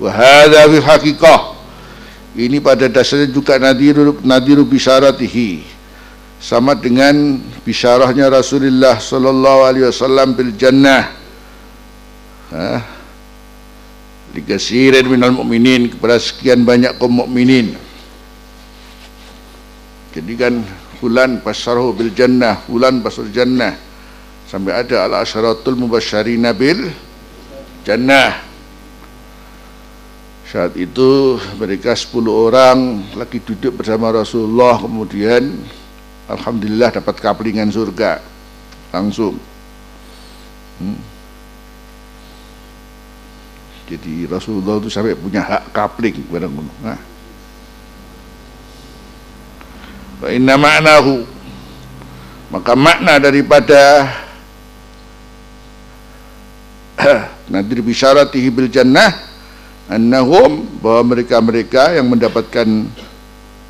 Wahada fi hakikah. Ini pada dasarnya juga nadiru nadiru bisyaratihi. Sama dengan bisyarahnya Rasulullah sallallahu alaihi wasallam bil jannah. Ha? Ligasirin minal mu'minin kepada sekian banyak kaum mukminin. Jadi kan bulan pasarahu bil jannah, bulan pasar jannah sampai ada al asyaratul mubasysyirina bil jannah saat itu mereka 10 orang lagi duduk bersama Rasulullah kemudian Alhamdulillah dapat kaplingan surga langsung hmm. jadi Rasulullah itu sampai punya hak kapling kepada gunung nah. Wa inna ma'nahu maka makna daripada nadir bisyaratihi bil jannah annahum bahwa mereka-mereka yang mendapatkan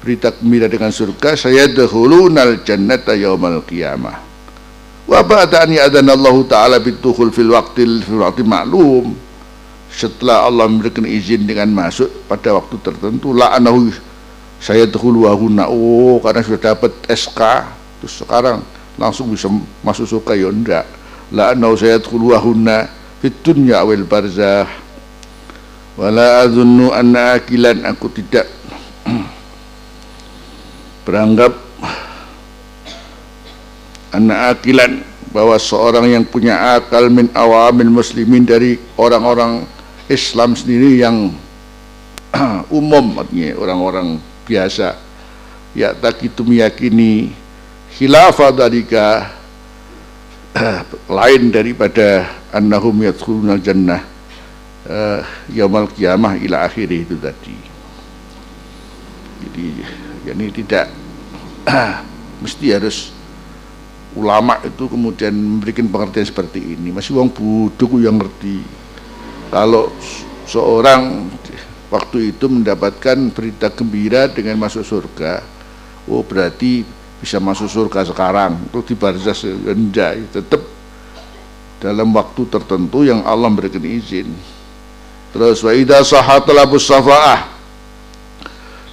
berita gembira dengan surga saya dahulunal jannata yaumal qiyamah. Wa ba'dani adana Allah taala bitukhul fil waqtil fil waqti ma'lum. Setelah Allah memberikan izin dengan masuk pada waktu tertentu la'anahu saya dahulu wahuna oh karena sudah dapat SK terus sekarang langsung bisa masuk surga ya enggak. La'anahu saya dahulu wahuna fit dunya awil barzah wala azunnu anna akilan aku tidak beranggap anna akilan bahwa seorang yang punya akal min awamil muslimin dari orang-orang Islam sendiri yang umum artinya orang-orang biasa. Ya tak itu meyakini khilafah dalika lain daripada annahum yadkhuluna jannah uh, yaumul kiamah ila akhiri itu tadi. Jadi ini tidak mesti harus ulama itu kemudian memberikan pengertian seperti ini. Masih uang buduk yang ngerti. Kalau seorang waktu itu mendapatkan berita gembira dengan masuk surga oh berarti bisa masuk surga sekarang. Itu di barzah enggak tetap dalam waktu tertentu yang Allah memberikan izin Terus wa idza sahat labus safaah.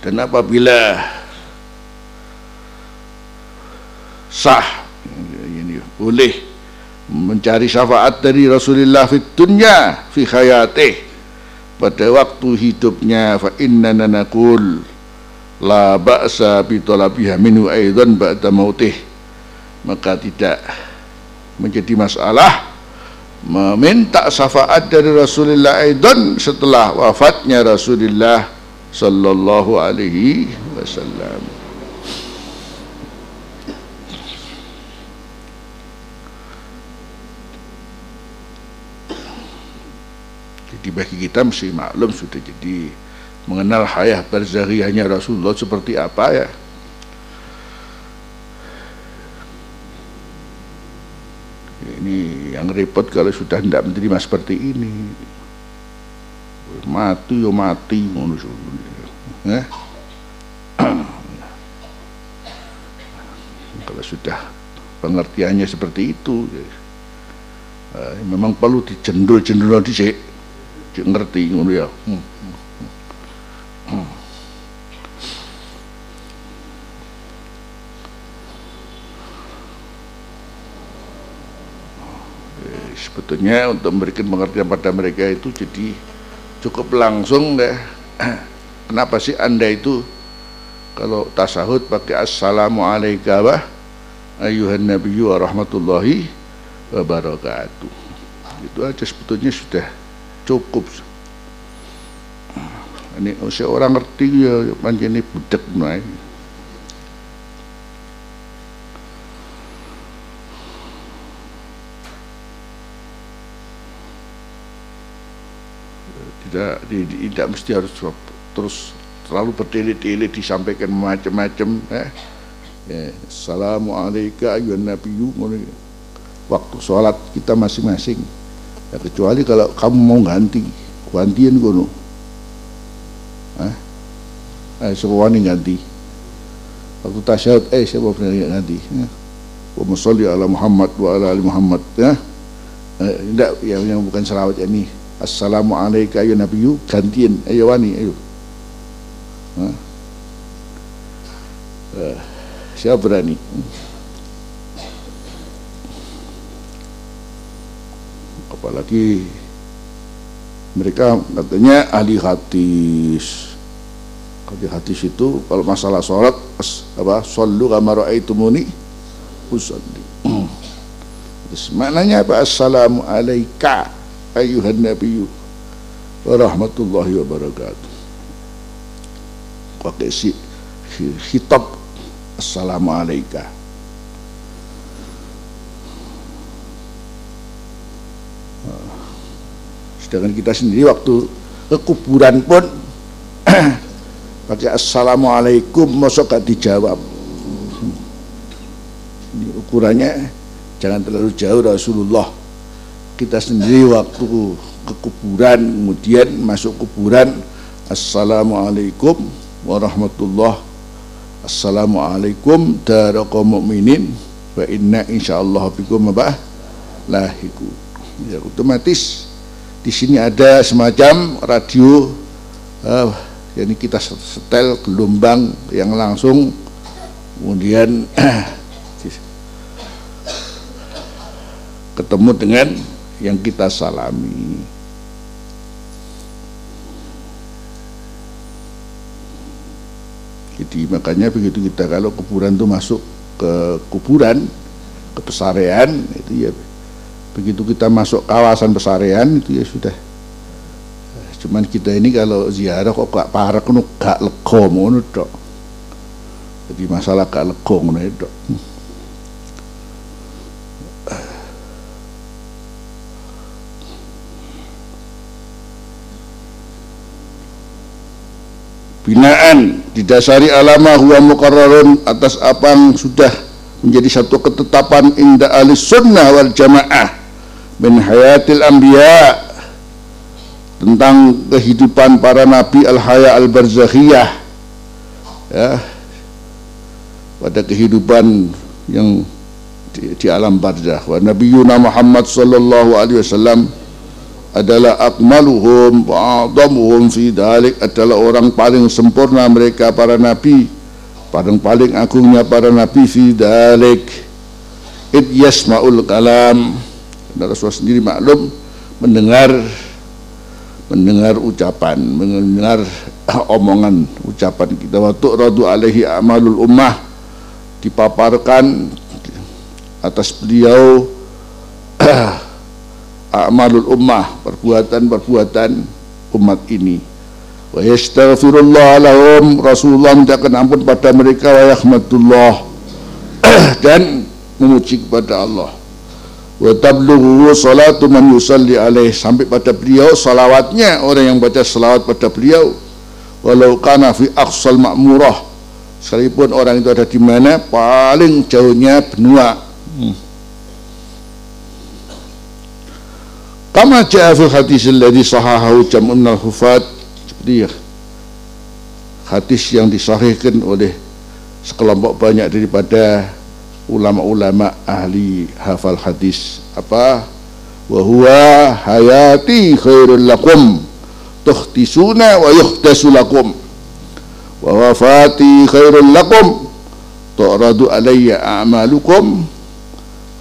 Dan apabila sah ini boleh mencari syafaat dari Rasulullah fi dunya fi hayatih pada waktu hidupnya fa inna naqul la ba'sa bi talabiha minhu aidan ba'da mautih maka tidak menjadi masalah meminta syafaat dari Rasulullah Aidon setelah wafatnya Rasulullah sallallahu alaihi wasallam. Jadi bagi kita mesti maklum sudah jadi mengenal hayah berzahiyahnya Rasulullah seperti apa ya. Ini yang repot kalau sudah tidak menerima seperti ini mati yo mati eh? kalau sudah pengertiannya seperti itu ya, eh, memang perlu dijendul-jendul di ngerti ngono ya hmm. Hmm. Sebetulnya untuk memberikan pengertian pada mereka itu jadi cukup langsung deh. Kenapa sih anda itu kalau tasahud pakai assalamualaikum wa ayuhan nabiyyu wa rahmatullahi wa barakatuh. Itu aja sebetulnya sudah cukup. Ini seorang ngerti ya panjang ini budak naik tidak tidak mesti harus terus terlalu bertele-tele disampaikan macam-macam eh. ya. Assalamualaikum ayuhan nabiyyu waktu sholat kita masing-masing ya, kecuali kalau kamu mau ganti gantian gono eh, eh semua ini ganti waktu tasyahud eh siapa pernah ganti ya. wa ala Muhammad wa ala ali Muhammad ya eh, tidak yang, yang bukan selawat ya Assalamualaikum ya Nabi gantian ayo wani ayo? Uh, siapa berani? Apalagi mereka katanya ahli hadis. Ahli hadis itu kalau masalah sholat apa sallu kama raaitumuni usalli. Maknanya apa? Assalamu alayka ayuhan nabiyyu wa wa barakatuh pakai si khitab. Assalamu alayka sedangkan kita sendiri waktu ke kuburan pun pakai assalamualaikum masuk gak dijawab? Ini ukurannya jangan terlalu jauh Rasulullah kita sendiri waktu ke kuburan kemudian masuk kuburan assalamualaikum warahmatullah assalamualaikum daraqom mu'minin wa inna insyaallah bikum apa? Lahiku. Ya otomatis di sini ada semacam radio uh, jadi kita setel gelombang yang langsung kemudian ketemu dengan yang kita salami. Jadi makanya begitu kita kalau kuburan itu masuk ke kuburan ke pesarean itu ya begitu kita masuk kawasan pesarean itu ya sudah. Cuman kita ini kalau ziarah kok gak parah kuno gak lego ngono dok. Jadi masalah gak lego ngono dok binaan didasari alama huwa mukarrarun atas apa yang sudah menjadi satu ketetapan inda ahli sunnah wal jamaah min hayatil anbiya tentang kehidupan para nabi al haya al barzakhiyah ya. Pada kehidupan yang di, di alam barzakh. Wa nabiyuna Muhammad sallallahu alaihi wasallam adalah akmaluhum wa adamuhum fi dalik adalah orang paling sempurna mereka para nabi. Paling paling agungnya para nabi fi dalik id yasma'ul kalam. Rasulullah sendiri maklum mendengar mendengar ucapan, mendengar omongan ucapan kita. Waktu radu alaihi amalul ummah. Dipaparkan atas beliau amalul ummah perbuatan-perbuatan umat ini. Wa yastaghfirullah lahum Rasulullah mintakan ampun pada mereka wa yahmadullah dan memuji kepada Allah. Wa tablughu salatu man yusalli alaih. Sampai pada beliau salawatnya orang yang baca salawat pada beliau. Walau kana fi aqsal ma'murah. Sekalipun orang itu ada di mana paling jauhnya benua. Hmm. Kama ja'a fi hadis alladhi sahahahu jam'un al-hufat seperti hadis yang disahihkan oleh sekelompok banyak daripada ulama-ulama ahli hafal hadis. Apa? Wa huwa hayati khairul lakum. Tuhtisuna wa yuhtasu lakum. Wa wafati khairul lakum. Tu'radu alayya a'malukum.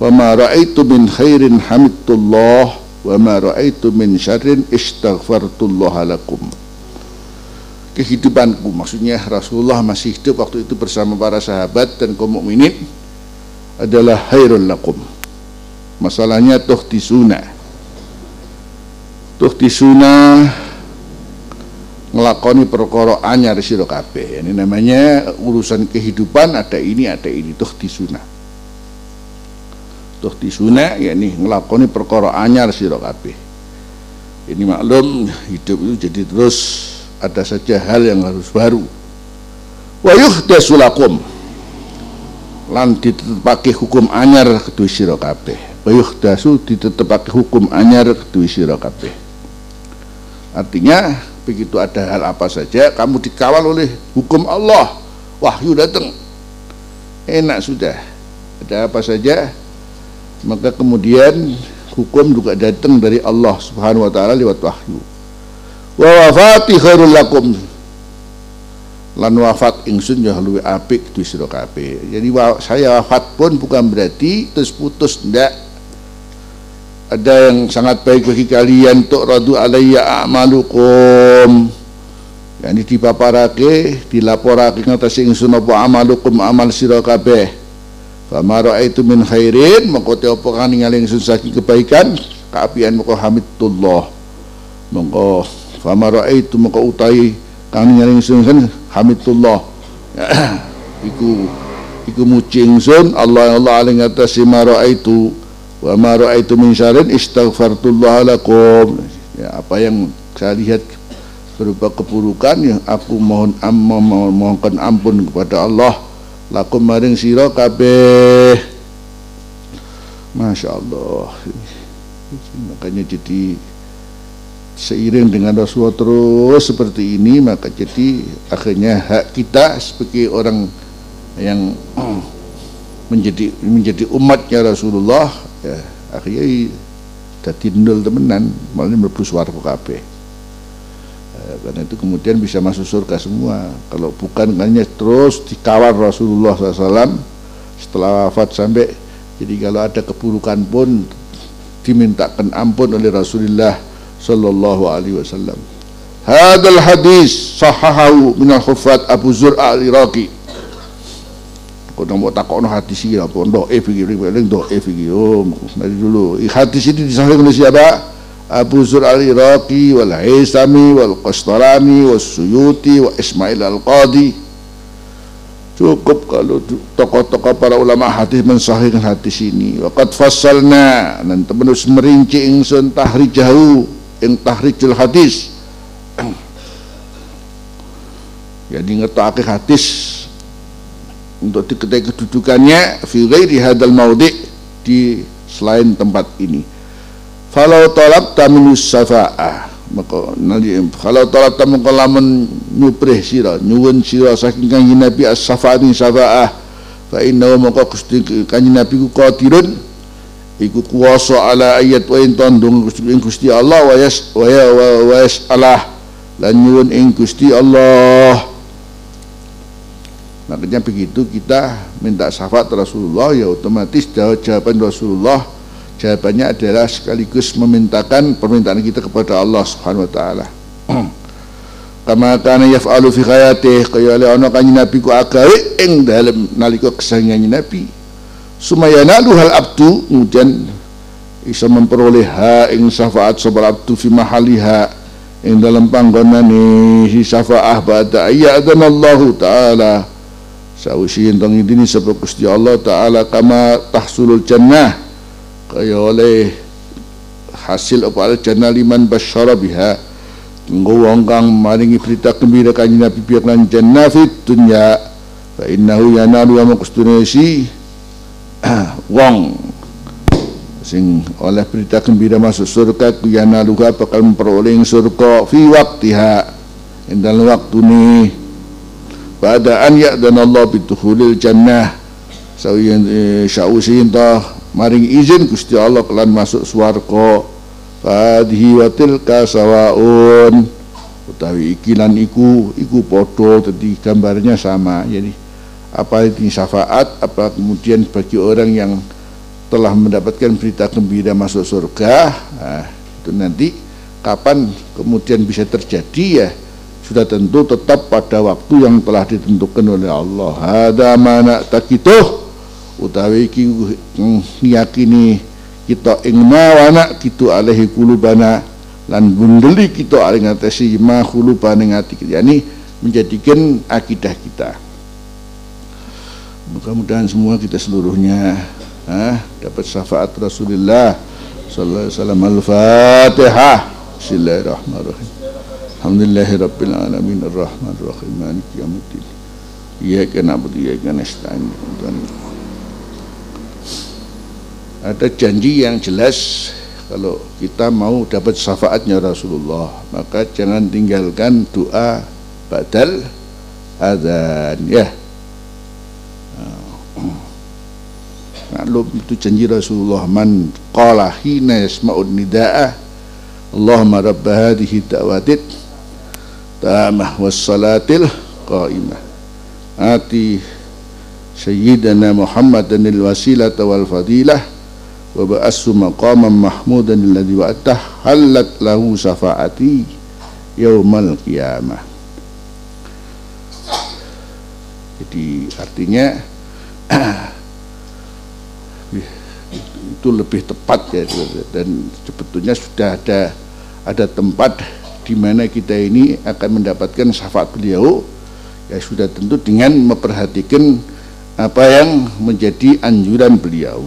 Wa ma ra'aitu min khairin hamidullah wa ma ra'aitu min syarrin istaghfartullah lakum. Kehidupanku maksudnya Rasulullah masih hidup waktu itu bersama para sahabat dan kaum mukminin adalah hairul lakum. Masalahnya tuh tisuna tuh tisuna ngelakoni perkara anyar sira kabeh. Ini namanya urusan kehidupan ada ini ada ini. Tuh tisuna tuh tisuna yakni ngelakoni perkara anyar sira kabeh. Ini maklum hidup itu jadi terus ada saja hal yang harus baru. Wa yuhdasu lakum. Lan ditetepake hukum anyar kedua sira kabeh. Bayuh dasu ditetepake hukum anyar kedua sira kabeh. Artinya begitu ada hal apa saja kamu dikawal oleh hukum Allah. Wahyu datang enak sudah. Ada apa saja maka kemudian hukum juga datang dari Allah Subhanahu wa taala lewat wahyu. Wa wafati khairul lakum. Lan wafat ingsun ya luwih apik di sira kabeh. Jadi saya wafat pun bukan berarti terus putus ndak. Ada yang sangat baik bagi kalian tuk radu alayya a'malukum. Yani dipaparake dilaporake ngatas ingsun apa amalukum amal sira kabeh fama raaitu min khairin mengko te apa kang ningali saking kebaikan kaapian mengko hamidullah mengko fama raaitu mengko utai kang ningali kan hamidullah iku iku muji ingsun Allah Allah aling atas ma raaitu wa ma raaitu min syarrin istaghfartullah lakum. Ya apa yang saya lihat berupa keburukan yang aku mohon am, mohon, mohonkan ampun kepada Allah lakum maring sira kabeh. Masya Allah makanya jadi seiring dengan Rasulullah terus seperti ini maka jadi akhirnya hak kita sebagai orang yang menjadi menjadi umatnya Rasulullah ya akhirnya jadi nol temenan malah mlebu swarga kabeh karena itu kemudian bisa masuk surga semua kalau bukan hanya terus dikawal Rasulullah SAW setelah wafat sampai jadi kalau ada keburukan pun dimintakan ampun oleh Rasulullah Sallallahu Alaihi Wasallam. Hadal hadis sahahahu min al-hufat Abu Zur'a al-Iraqi. Kau nak buat takut no hadis ini apa? Doa fikir, paling doa fikir. Oh, dari dulu. Hadis ini disahkan oleh siapa? Abu Zur al-Iraqi wal Haisami wal Qastarani wal Suyuti wa Ismail al-Qadi. Cukup kalau tokoh-tokoh para ulama hadis mensahihkan hadis ini. Waqad fassalna dan terus merinci ingsun tahrijahu ing tahrijul hadis. Jadi ngetokake hadis untuk diketahui kedudukannya fi ghairi hadal maudi di selain tempat ini Falau tolak taminus safa'ah maka nanti kalau tolak tamu kalaman nyuprih sira nyuwun sira saking kanjeng Nabi as-safa'ati safa'ah fa inna maka gusti kanjeng Nabi ku qadirun iku kuwasa ala ayat wa intandung ing Gusti Allah wa yas wa ya wa yas Allah lan nyuwun ing Gusti Allah. Makanya begitu kita minta syafaat Rasulullah ya otomatis jawaban Rasulullah Jawabannya adalah sekaligus memintakan permintaan kita kepada Allah Subhanahu wa taala. Kama kana yaf'alu fi hayatih kaya oleh ana kanjeng Nabi ku agawe ing dalem nalika kesayangan Nabi. Sumayana hal abdu kemudian bisa memperoleh ha ing syafaat sabar abdu fi mahaliha ing dalam panggonane si syafaah ba'da Allah taala sawisi entong ini sebab Gusti Allah taala kama tahsulul jannah kaya oleh hasil apa? Jannah liman basyara biha. Nggo wong kang maringi berita gembira kanjeng Nabi biak lan jannah fit dunya. Fa innahu yanalu wa maqstunasi wong. Sing oleh berita gembira masuk surga yanalu bakal memperoleh surga fi waktiha. Ing dalam waktu ni. Pada an dan Allah bituhulil jannah. Sawiyan eh, syausin tah maring izin Gusti Allah kelan masuk swarga. Fadhi wa tilka sawaun. Utawi ikilan iku iku podo jadi gambarnya sama. Jadi apa itu syafaat? Apa kemudian bagi orang yang telah mendapatkan berita gembira masuk surga? Nah, itu nanti kapan kemudian bisa terjadi ya? Sudah tentu tetap pada waktu yang telah ditentukan oleh Allah. Ada mana takituh utawi iki ngiyakini kita ing mawana kitu alaihi kulubana lan bundeli kita aling ngatasi ma kulubana ngati kita. Yani menjadikan akidah kita. Mudah-mudahan semua kita seluruhnya ah, dapat syafaat Rasulullah sallallahu alaihi wasallam. Al-fatihah. Bismillahirrahmanirrahim. Alhamdulillahirabbil alamin. Arrahmanir rahim. Maliki yaumiddin. Iyyaka na'budu wa iyyaka nasta'in ada janji yang jelas kalau kita mau dapat syafaatnya Rasulullah. Maka jangan tinggalkan doa badal adzan ya. Maklum itu janji Rasulullah man qala hina yasma'un nida'a Allahumma rabb hadhihi da'watit tamah was salatil qa'imah. Ati sayyidana Muhammadan al wasilata wal fadilah wa ba'assu maqaman mahmudan alladhi wa'atah halat lahu safa'ati yaumal qiyamah. Jadi artinya itu lebih tepat ya dan sebetulnya sudah ada ada tempat di mana kita ini akan mendapatkan syafaat beliau ya sudah tentu dengan memperhatikan apa yang menjadi anjuran beliau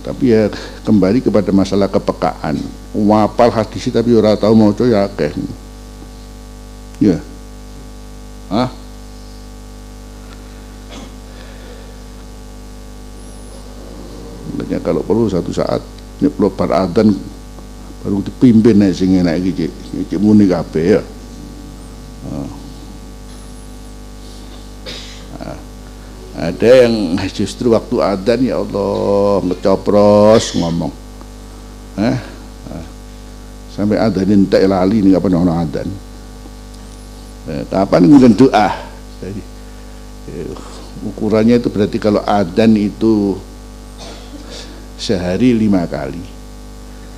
tapi ya kembali kepada masalah kepekaan. Wapal hadis tapi orang tahu mau ya ya. Hah? Makanya kalau perlu satu saat nyeplo bar adan baru dipimpin nek sing enak iki cik. Muni kabeh ya. Ada yang justru waktu adan ya Allah ngecopros ngomong. Eh? Sampai adanin tak lali ini kapan orang adan. Eh, kapan kemudian doa. Jadi, eh, ukurannya itu berarti kalau adan itu sehari lima kali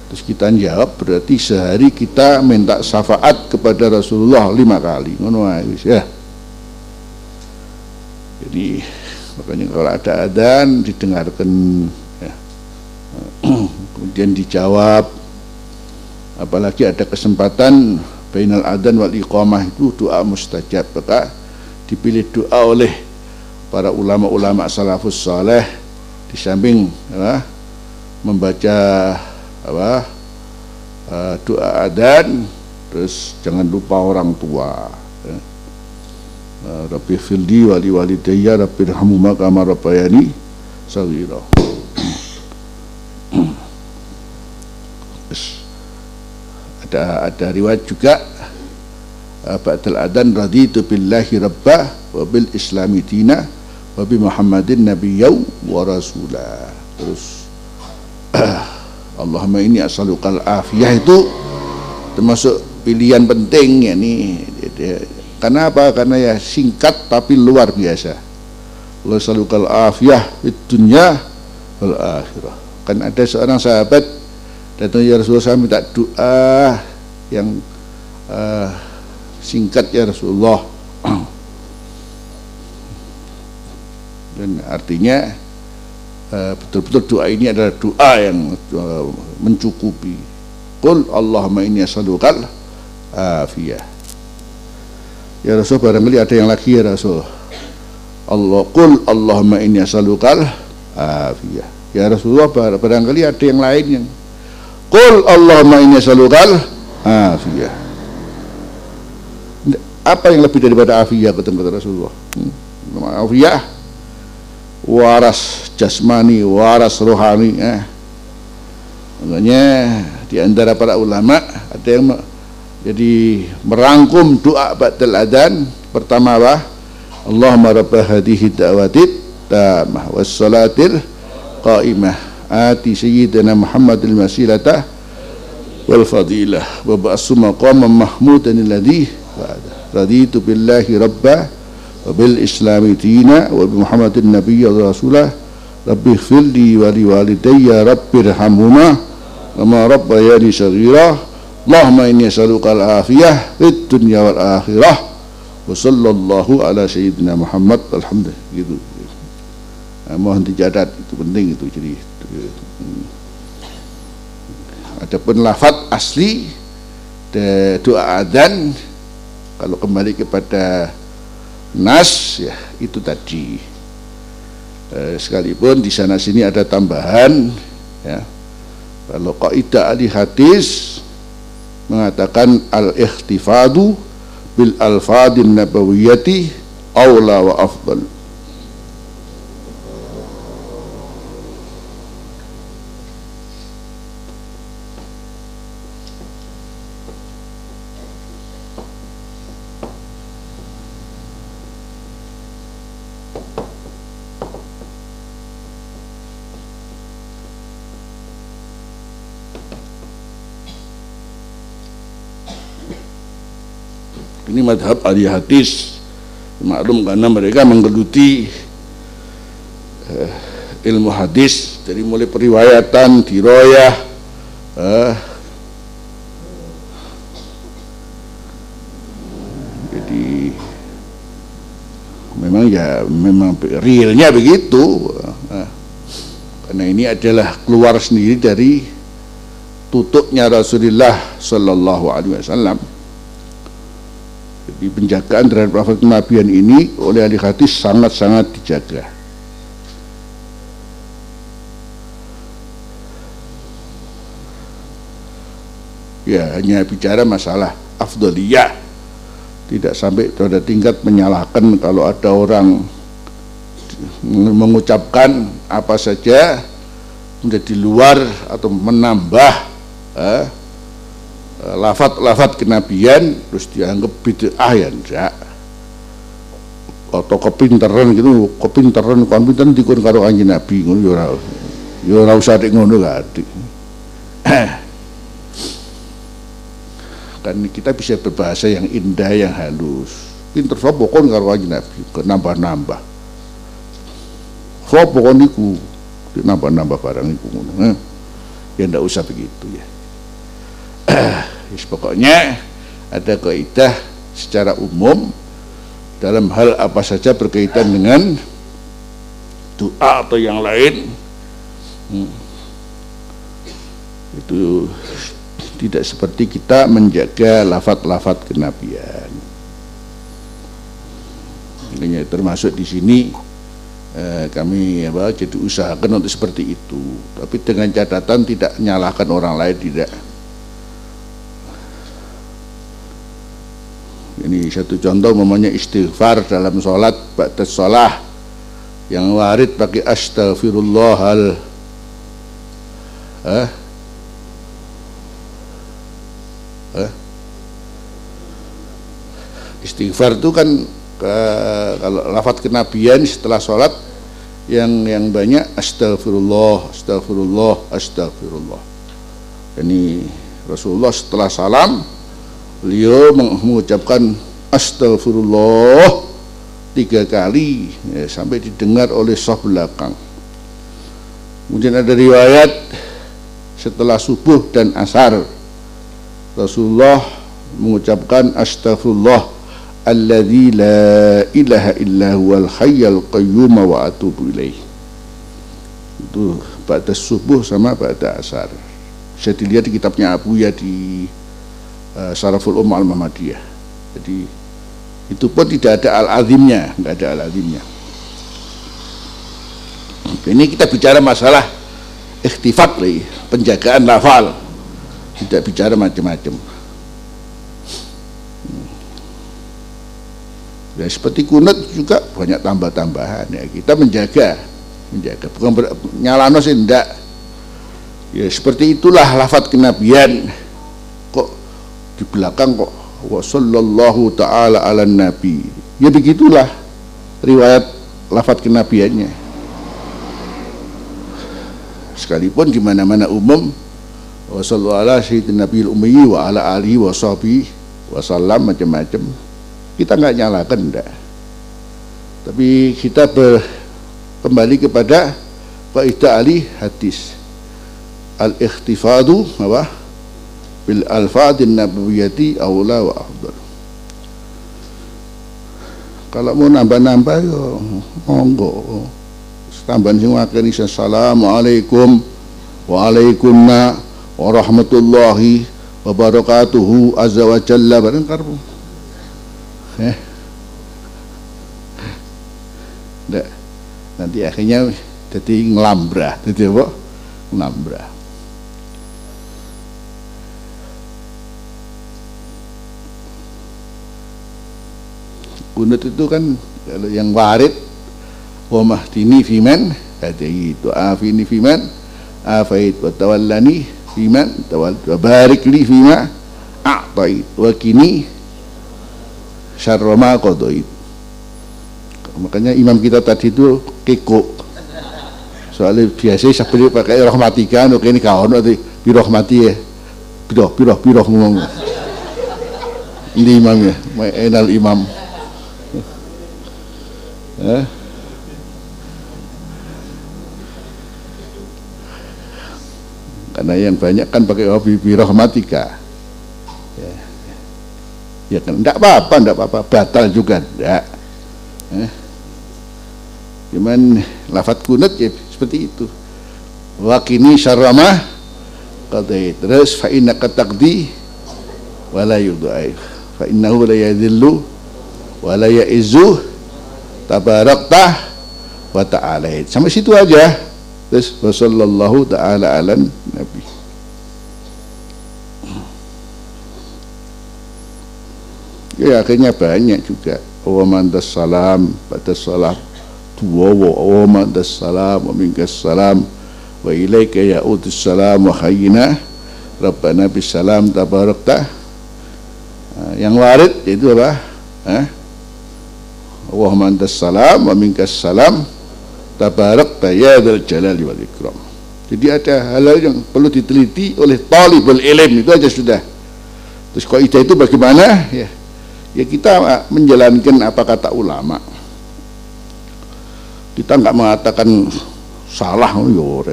terus kita jawab berarti sehari kita minta syafaat kepada Rasulullah lima kali ngono ya jadi makanya kalau ada adan didengarkan ya. kemudian dijawab. Apalagi ada kesempatan bainal adan wal iqamah itu doa mustajab maka dipilih doa oleh para ulama-ulama salafus saleh. Di samping ya, membaca apa uh, doa adan terus jangan lupa orang tua Rabbi fildi wali wali daya Rabbi rahmuma kama rabbayani saghira. Ada ada riwayat juga uh, ba'dal adan raditu billahi rabbah wa bil islami dina wa bi muhammadin nabiyyau wa rasulah terus Allahumma ini asalukal afiyah itu termasuk pilihan penting ya nih karena apa karena ya singkat tapi luar biasa Allah asalukal afiyah di dunia wal akhirah kan ada seorang sahabat datang ya Rasulullah saya minta doa yang uh, singkat ya Rasulullah dan artinya Eh, betul-betul doa ini adalah doa yang uh, mencukupi. Qul Allahumma inni as'alukal afiyah. Ya Rasul barangkali ada yang lagi ya Rasul. Allah qul Allahumma inni as'alukal afiyah. Ya Rasulullah barangkali ada yang lain yang Qul Allahumma inni as'alukal afiyah. Apa yang lebih daripada afiyah kata Rasulullah? Hmm. Afiyah waras jasmani, waras rohani. Eh. Makanya di antara para ulama ada yang Jadi merangkum doa batal adan pertama bah Allahumma rabb hadhihi da'watit tamah wassalatil qa'imah. Ati sayyidina Muhammadil masilata wal fadilah. Wa ba'su maqaman mahmudan alladhi wa'ada. Raditu billahi rabba wa bil islami dina wa bi Muhammadin nabiyya wa rasulah. Rabbi ighfirli wa li walidayya rabbirhamhuma kama rabbayani shaghira Allahumma inni as'aluka al-afiyah fid dunya wal akhirah wa sallallahu ala sayyidina Muhammad alhamdulillah gitu. Nah, mohon dicatat itu penting itu jadi. Hmm. Adapun lafaz asli de, doa adzan kalau kembali kepada nas ya itu tadi. Eh, sekalipun di sana sini ada tambahan ya. Kalau kaidah ahli hadis mengatakan al ikhtifadu bil alfadin nabawiyati aula wa afdal madhab ahli hadis. Maklum karena mereka menggeluti uh, ilmu hadis. Dari mulai periwayatan diroyah uh, jadi memang ya memang realnya begitu. Uh, karena ini adalah keluar sendiri dari tutupnya Rasulullah Sallallahu Alaihi Wasallam jadi penjagaan terhadap lafaz kenabian ini oleh ahli hadis sangat-sangat dijaga. Ya hanya bicara masalah afdoliyah tidak sampai pada tingkat menyalahkan kalau ada orang mengucapkan apa saja menjadi luar atau menambah eh, Eh, lafat-lafat kenabian terus dianggap bid'ah ya enggak atau kepinteran gitu kepinteran kon dikon karo anjing nabi ngono ya ora ya ora usah dik ngono gak kan kita bisa berbahasa yang indah yang halus. Pinter sapa kon karo anjing nabi? Nambah-nambah sapa kon niku? Nambah-nambah barang iku ngono eh? ya ndak usah begitu ya pokoknya ada kaidah secara umum dalam hal apa saja berkaitan dengan doa atau yang lain. Hmm. itu tidak seperti kita menjaga lafat-lafat kenabian. Ini termasuk di sini eh, kami apa jadi usahakan untuk seperti itu. Tapi dengan catatan tidak menyalahkan orang lain tidak ini satu contoh namanya istighfar dalam sholat ba'da sholah yang warid pakai astaghfirullah al eh? Eh? istighfar itu kan ke, kalau lafat kenabian setelah sholat yang yang banyak astagfirullah astagfirullah astagfirullah ini Rasulullah setelah salam beliau mengucapkan astagfirullah tiga kali ya, sampai didengar oleh sah belakang. Kemudian ada riwayat setelah subuh dan asar. Rasulullah mengucapkan astagfirullah alladzi la ilaha illa huwal hayyal qayyum wa atubu ilaih. Itu pada subuh sama pada asar. Bisa dilihat di kitabnya Abu ya di uh, Saraful Ummah Al-Muhammadiyah. Jadi itu pun tidak ada al-azimnya, nggak ada al-azimnya. Ini kita bicara masalah ikhtifat lagi, penjagaan lafal. Tidak bicara macam-macam. Ya seperti kunut juga banyak tambah-tambahan ya. Kita menjaga, menjaga bukan ber, nyalano sih enggak. Ya seperti itulah lafat kenabian di belakang kok wa sallallahu taala ala nabi. Ya begitulah riwayat lafat kenabiannya. Sekalipun di mana-mana umum wa sallallahu ala sayyidina nabiyil ummi wa ala alihi wa sahbihi wasallam macam-macam. Kita nggak nyalakan enggak tapi kita ber, kembali kepada faidah ali hadis. Al ikhtifadu apa bil alfadin nabawiyati aula wa afdal. Kalau mau nambah-nambah yo monggo. Tambahan sing akeh assalamualaikum. Waalaikumna warahmatullahi wabarakatuhu azza wa jalla. Bareng karbu eh. Nanti akhirnya jadi ngelambrah. Jadi apa? Ngelambrah kunut itu kan kalau yang warid wa mahdini fiman hadai doa fini fiman afait wa tawallani fiman tawal wa barik li fima a'tait wa kini syarra ma qadait. Makanya imam kita tadi itu keko. Soalnya biasa seperti pakai rahmatika oke ini kau nanti birahmati ya. Biroh biroh biroh ngomong. Ini imam ya, enal imam. Eh? Karena yang banyak kan pakai hobi birahmatika. Ya, ya kan, enggak apa-apa, enggak apa-apa, batal juga, enggak. Eh? Cuman lafat kunut ya seperti itu. Wakini syarramah qadait. Terus fa innaka taqdi wa la. Fa innahu la yadhillu wa tabarakta wa ta'ala. Sampai situ aja. Terus wa sallallahu ta'ala ala nabi. Ya akhirnya banyak juga. Wa man salam, pada salam wa wa salam wa minkas salam wa ilaika ya'udus salam wa hayyina rabbana bisalam tabarakta yang warid itu apa eh? Wa salam wa minkas salam tabarakta ya dzal jalali wal ikram. Jadi ada hal-hal yang perlu diteliti oleh talibul ilm itu aja sudah. Terus kaidah itu bagaimana? Ya ya kita menjalankan apa kata ulama. Kita nggak mengatakan salah oh, ya ora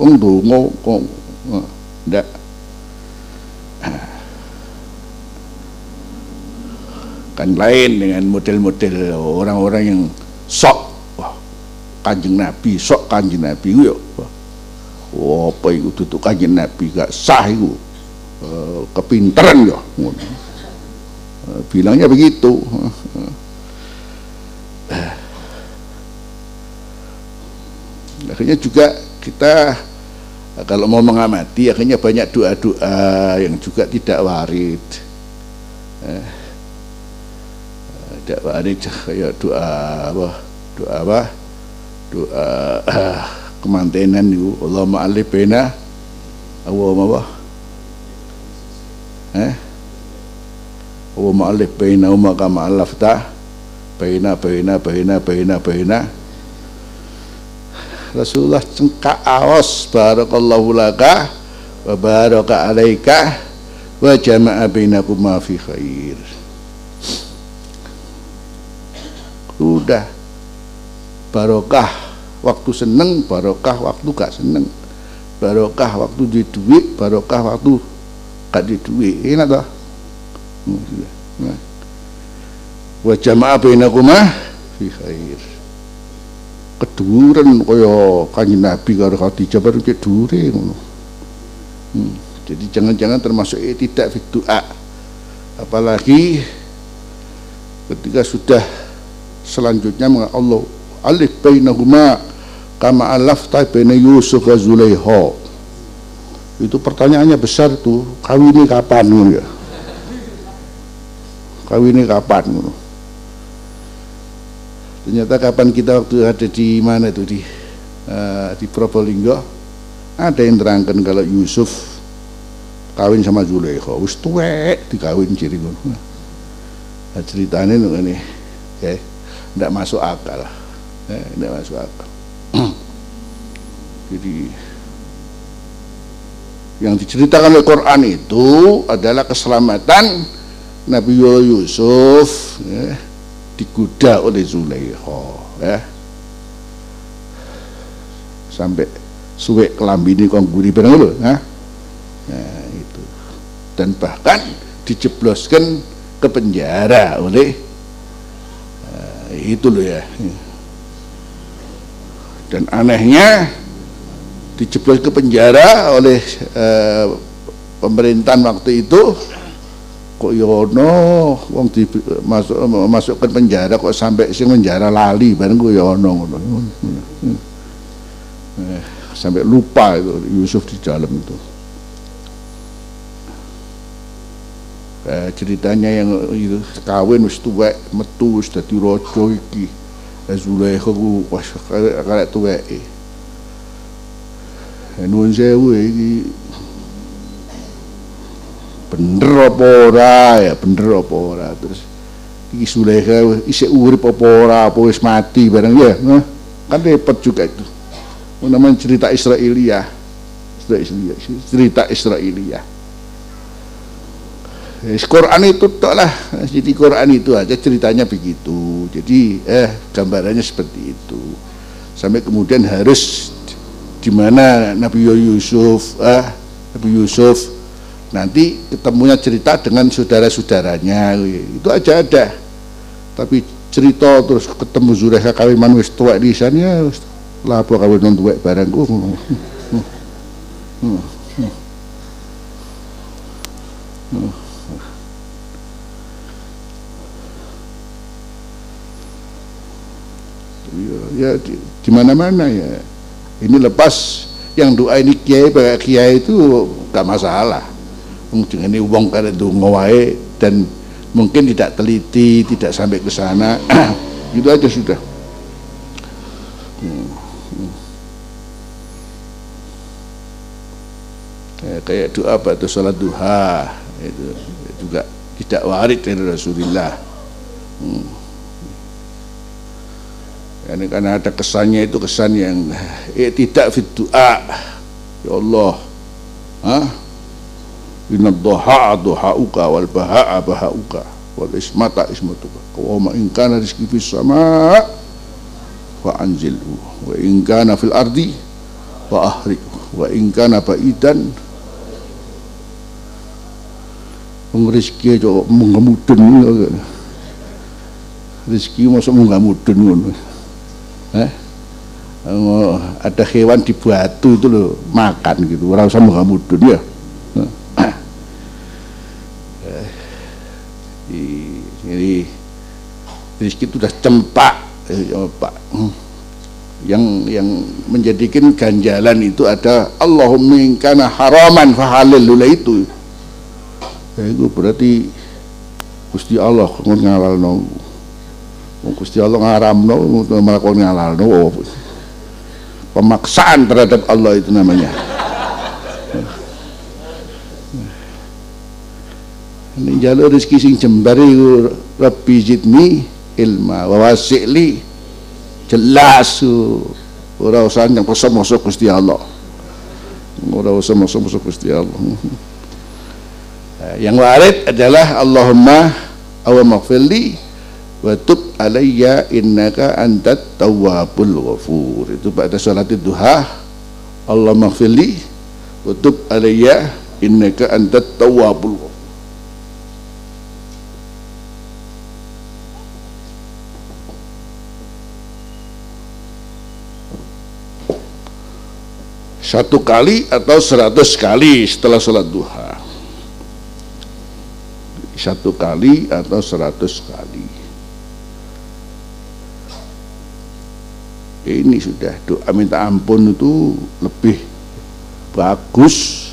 wong donga kok ndak kan lain dengan model-model orang-orang yang sok. Wah, kanjeng nabi sok kanjeng nabi yo. Wah apa itu tutup kanjeng nabi? Gak sah itu uh, kepinteran yo. Uh, bilangnya begitu. Uh, akhirnya juga kita kalau mau mengamati akhirnya banyak doa-doa yang juga tidak warid. Eh, warid kayak doa apa? Doa apa? Doa uh, kemantenan itu Allahumma alif baina Allahumma apa? Eh? Allahumma alif baina umma kama alafta baina baina baina baina baina. Rasulullah cengkak awas barakallahu laka wa baraka alaika wa jama'a bainakuma fi khair sudah barokah waktu seneng barokah waktu gak seneng barokah waktu di duit barokah waktu gak di duit enak toh wa jama'a bainakuma fi khair keduren kaya kanjeng Nabi karo Khadijah baru cek dure ngono. Hmm. Jadi jangan-jangan termasuk tidak fi doa. Apalagi ketika sudah selanjutnya Allah alif bainahuma kama alafta baina Yusuf wa Zulaiha. Itu pertanyaannya besar tuh, kawinnya kapan ya? Kawinnya kapan ngono? ternyata kapan kita waktu ada di mana itu di uh, di Probolinggo ada yang terangkan kalau Yusuf kawin sama Zulaikha wis tuwek dikawin ciri ngono nah, ceritanya ini ya tidak masuk akal. Tidak masuk akal. Jadi yang diceritakan oleh Quran itu adalah keselamatan Nabi Yusuf ya, digoda oleh Zulaikha ya sampai suwe kelambi ini kongguri bareng ya. nah itu. Dan bahkan dijebloskan ke penjara oleh itu loh ya. Dan anehnya dijeblos ke penjara oleh uh, pemerintahan waktu itu. Kok yono ya wong di masuk masukkan penjara kok sampai sing penjara lali bareng kok yono ya ngono. Eh, sampai lupa itu Yusuf di dalam itu eh, ceritanya yang itu kawin wis tuwek metu wis dadi raja iki. Eh, Zulaikha ku wis karek tuweke eh, nuwun sewu iki. Bener apa ora? Ya bener apa ora? Terus iki Sulaiha isih urip apa ora? Apa wis mati bareng? Ya nah, kan repot juga itu. Namanya cerita Israelia cerita Israelia cerita Israelia Quran itu tok lah jadi Quran itu aja ceritanya begitu. Jadi eh gambarannya seperti itu. Sampai kemudian harus di mana Nabi Yusuf ah Nabi Yusuf nanti ketemunya cerita dengan saudara-saudaranya. Itu aja ada. Tapi cerita terus ketemu Zulaikha kawiman wis sana lah apa kawin tuwek barangku hmm. Ya di, di mana-mana ya. Ini lepas. Yang doa ini kiai pakai kiai itu gak masalah. Mungkin ini uang karena itu ngawai dan mungkin tidak teliti tidak sampai ke sana. Itu aja sudah. Hmm. Hmm. Ya, kayak doa pada sholat duha itu juga tidak warid dari Rasulullah hmm. Yani karena ada kesannya itu kesan yang eh, tidak fit doa. Ya Allah. Ha? Inna dhaha dhahauka wal baha'a bahauka wal ismata ismatuka. Wa ma in kana rizqi fis sama fa anzilhu wa in kana fil ardi wa ahri wa in kana ba'idan rezeki aja mengemudun rezeki masuk mengemudun ngono eh? Ada hewan di batu itu loh makan gitu orang usah mengamudun ya. Jadi rezeki itu sudah cempak. Eh, ya, Pak. Hmm. yang yang menjadikan ganjalan itu ada Allahumma kana haraman fahalil itu. Ya, itu berarti Gusti Allah ngalal nunggu Gusti Allah ngaramno melakukan ngalalno oh, pemaksaan terhadap Allah itu namanya. Ini jalur rezeki sing jembari Rabbi zidni ilma wa wasi'li jelas ora usah yang masuk Gusti Allah. Ora usah masuk Gusti Allah. Yang warid adalah Allahumma awamaghfirli wa tub alayya innaka antat tawwabul ghafur. Itu pada salat duha. Allah maghfirli wa tub alayya innaka antat tawwabul satu kali atau seratus kali setelah sholat duha. Satu kali atau seratus kali ini sudah doa minta ampun itu lebih bagus.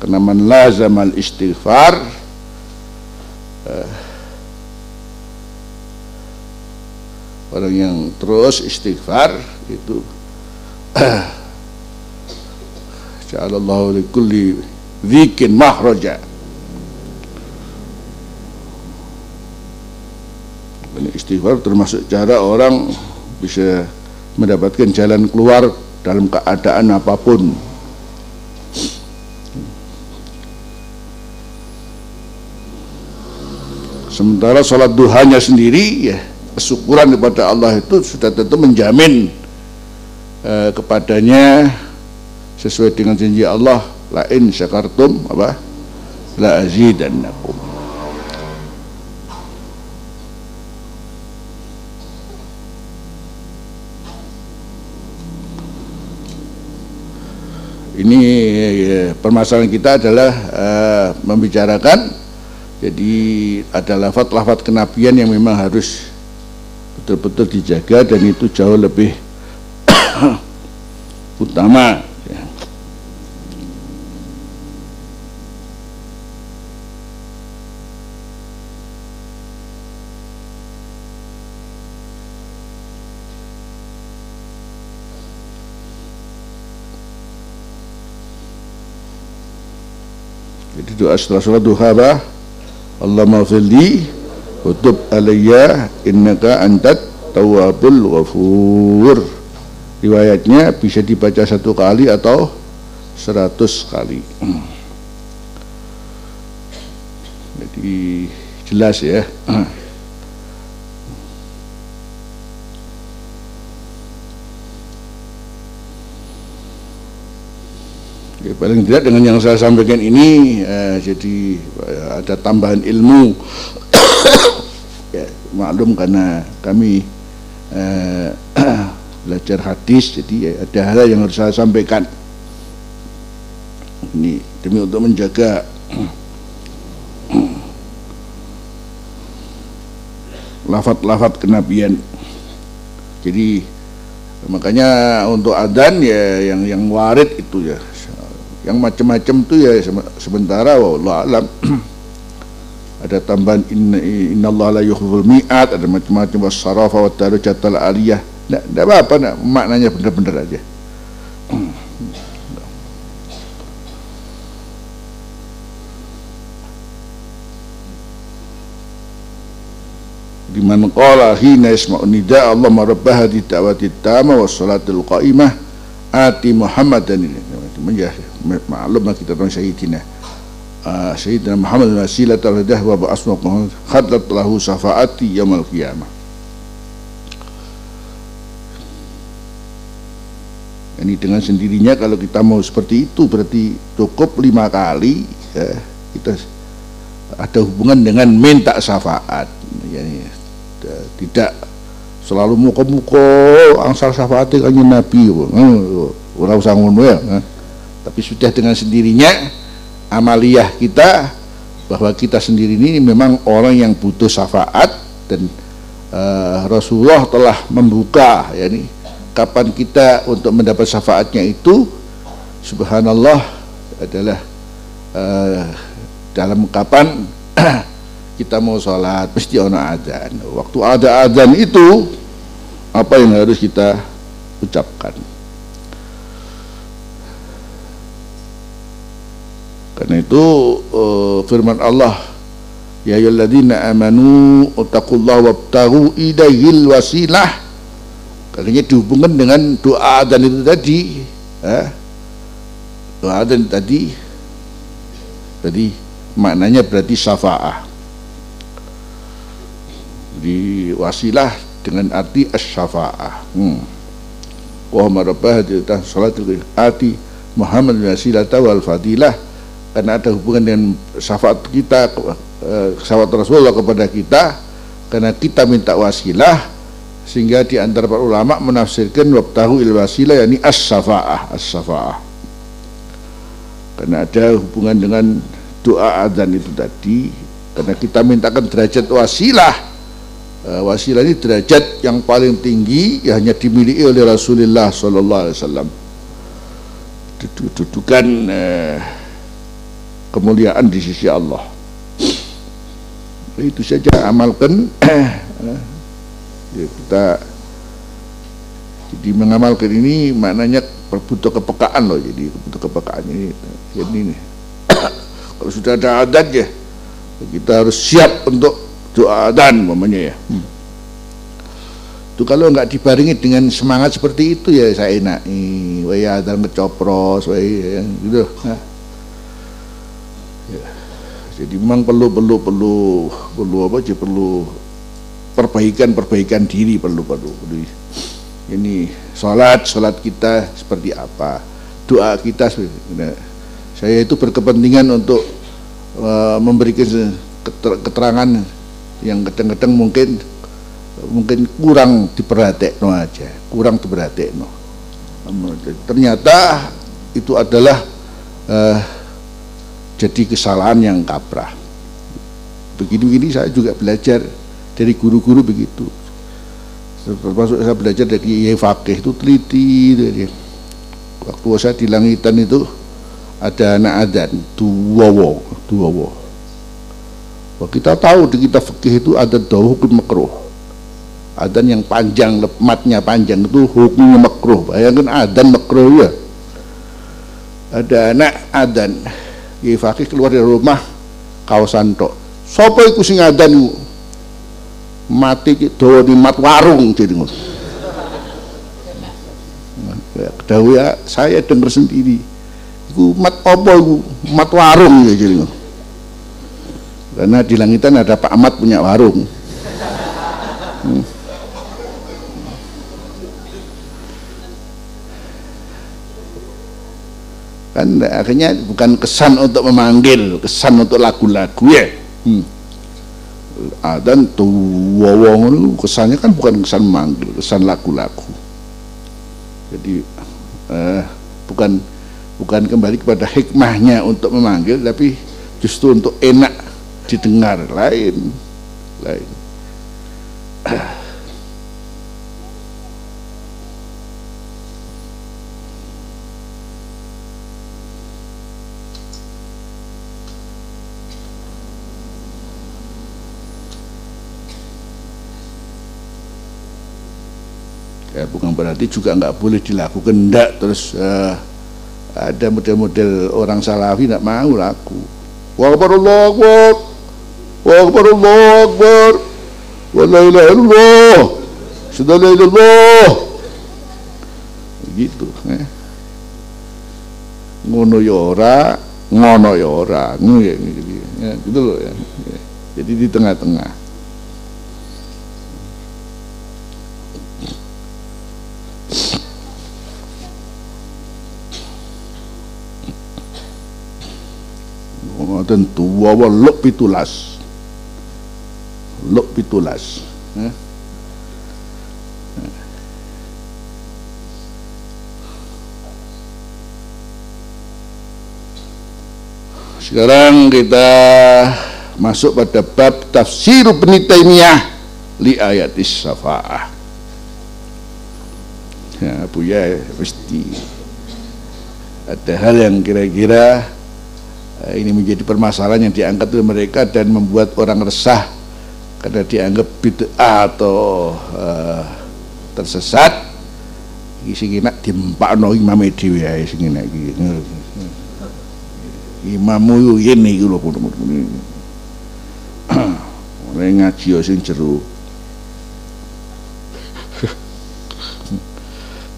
Karena man lazamal istighfar uh, orang yang terus istighfar itu uh, ja'alallahu likulli dzikin mahraja istighfar termasuk cara orang bisa mendapatkan jalan keluar dalam keadaan apa pun. Sementara sholat duhanya sendiri ya kesyukuran kepada Allah itu sudah tentu menjamin eh, kepadanya sesuai dengan janji Allah lain syakartum apa la azidannakum ini ya, permasalahan kita adalah uh, membicarakan. Jadi ada lafat-lafat kenabian yang memang harus betul-betul dijaga dan itu jauh lebih utama doa setelah sholat duha apa? Allah maafili utub alayya innaka antat tawabul ghafur riwayatnya bisa dibaca satu kali atau seratus kali Jadi jelas ya. Ya, paling tidak dengan yang saya sampaikan ini eh, jadi eh, ada tambahan ilmu. Ya, maklum karena kami eh, belajar hadis jadi ya, ada hal yang harus saya sampaikan. Ini demi untuk menjaga lafat-lafat kenabian. Jadi makanya untuk adan ya yang yang warid itu ya yang macam-macam tuh ya sementara wallah alam. Ada tambahan inna, inna Allah la yukhful mi'at ada macam-macam wasarafa wa darajatul aliyah enggak enggak apa-apa enggak, maknanya benar-benar aja. Di man qala hina yasma'u nida Allah marabbaha di da'wati tama wa salatul qa'imah ati Muhammadan. Ini maklum kita tahu Sayyidina uh, Sayyidina Muhammad wasilah terhadah wa ba'asma khadlat lahu syafaati yaumil qiyamah ini dengan sendirinya kalau kita mau seperti itu berarti cukup lima kali ya, kita ada hubungan dengan minta syafaat. Ya, tidak selalu muka-muka angsal syafaat kanjeng Nabi ora usah ngono ya tapi sudah dengan sendirinya amaliyah kita bahwa kita sendiri ini memang orang yang butuh syafaat dan uh, Rasulullah telah membuka ya ini kapan kita untuk mendapat syafaatnya itu subhanallah adalah uh, dalam kapan kita mau sholat mesti ada adzan. Waktu ada adzan itu apa yang harus kita ucapkan karena itu uh, firman Allah ya ayyuhalladzina amanu taqullaha wabtaghu ilaihil wasilah. Katanya dihubungkan dengan doa dan itu tadi eh? doa dan tadi. Tadi maknanya berarti syafa'ah. Di wasilah dengan arti as-syafa'ah hmm. wa marabbah haditah salatul ati Muhammad wasilata wal fadilah karena ada hubungan dengan syafaat kita eh, syafaat Rasulullah kepada kita karena kita minta wasilah sehingga di antara para ulama menafsirkan wabtahu il wasilah yakni as-syafa'ah as-syafa'ah. Karena ada hubungan dengan doa adzan itu tadi karena kita mintakan derajat wasilah uh, wasilah ini derajat yang paling tinggi hanya dimiliki oleh Rasulullah Sallallahu Alaihi Wasallam. Dudukan uh, kemuliaan di sisi Allah itu saja amalkan ya, kita jadi mengamalkan ini maknanya butuh kepekaan loh jadi butuh kepekaan ini jadi ini kalau sudah ada adat ya kita harus siap untuk doa dan mamanya ya hmm. itu kalau nggak dibaringi dengan semangat seperti itu ya saya enak wah dan ngecopros wah ya, gitu nah. Ya. jadi memang perlu perlu perlu perlu apa sih perlu perbaikan perbaikan diri perlu perlu, ini sholat sholat kita seperti apa doa kita nah, saya itu berkepentingan untuk uh, memberikan keterangan yang kadang-kadang mungkin mungkin kurang diperhatiin aja kurang diperhatiin ternyata itu adalah uh, jadi kesalahan yang kaprah begini-begini saya juga belajar dari guru-guru begitu termasuk saya belajar dari Yai Fakih itu teliti dari waktu saya di langitan itu ada anak adan dua wo dua wo Wah, kita tahu di kita fikih itu ada dua hukum makruh. Adan yang panjang, lepmatnya panjang itu hukumnya makruh. Bayangkan adan makruh ya. Ada anak adan. Kiai fakih keluar dari rumah kawasan tok. Sopo iku sing adan iku? Mati dawa di mat warung jadi ngono. ya saya dengar sendiri. Iku mat apa iku? Mat warung ya jadi ngono karena di langitan ada Pak Ahmad punya warung hmm. Kan akhirnya bukan kesan untuk memanggil kesan untuk lagu-lagu ya. Hmm. ah, dan tuh wawong kesannya kan bukan kesan memanggil kesan lagu-lagu. Jadi eh, bukan bukan kembali kepada hikmahnya untuk memanggil tapi justru untuk enak didengar. Lain lain ya bukan berarti juga nggak boleh dilakukan. Enggak terus uh, ada model-model orang salafi tidak mau laku. Wa akbar. Allah akbar. Wa akbar Allah eh. ngono ya ora ngono ya ora. Ya, gitu loh ya. Jadi di tengah-tengah tentu wawa lok pitulas lok pitulas eh? Sekarang kita masuk pada bab tafsir Ibn li ayatis syafa'ah. Ya, Buya pasti ada hal yang kira-kira Eh, ini menjadi permasalahan yang diangkat oleh mereka dan membuat orang resah karena dianggap bid'ah atau uh, tersesat. Sing nak diempakno imam dhewe ae sing enak iki. Imammu ngene iki lho ora ngaji sing jero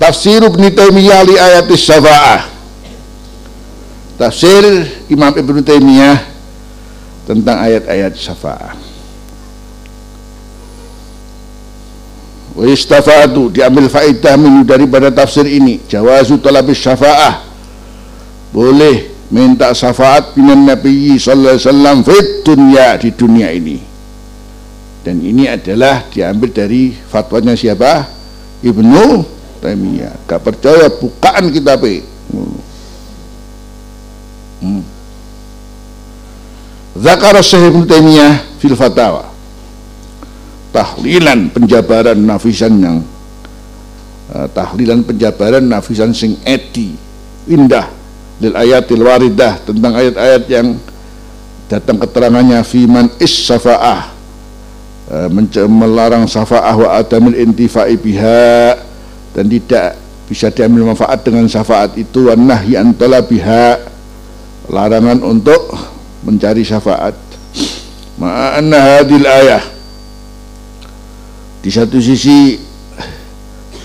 Tafsir Ibnu Taimiyah li ayatis syafa'ah. Tafsir Imam Ibn Taimiyah tentang ayat-ayat syafa'ah. Wa istafadu diambil faedah minu daripada tafsir ini. Jawazu talabis syafa'ah. Boleh minta syafaat binan Nabi sallallahu alaihi wasallam fit dunya di dunia ini. Dan ini adalah diambil dari fatwanya siapa? Ibnu Taimiyah gak percaya bukaan kitab Hmm. Zakar Syekh Ibn Taimiyah fil Fatawa. Tahlilan penjabaran nafisan yang uh, tahlilan penjabaran nafisan sing edi indah lil ayatil waridah tentang ayat-ayat yang datang keterangannya fiman is safa'ah uh, melarang safa'ah wa adamil intifa'i biha dan tidak bisa diambil manfaat dengan syafaat itu. Wa nahyi biha larangan untuk mencari syafaat. Ma'anna hadil ayah. Di satu sisi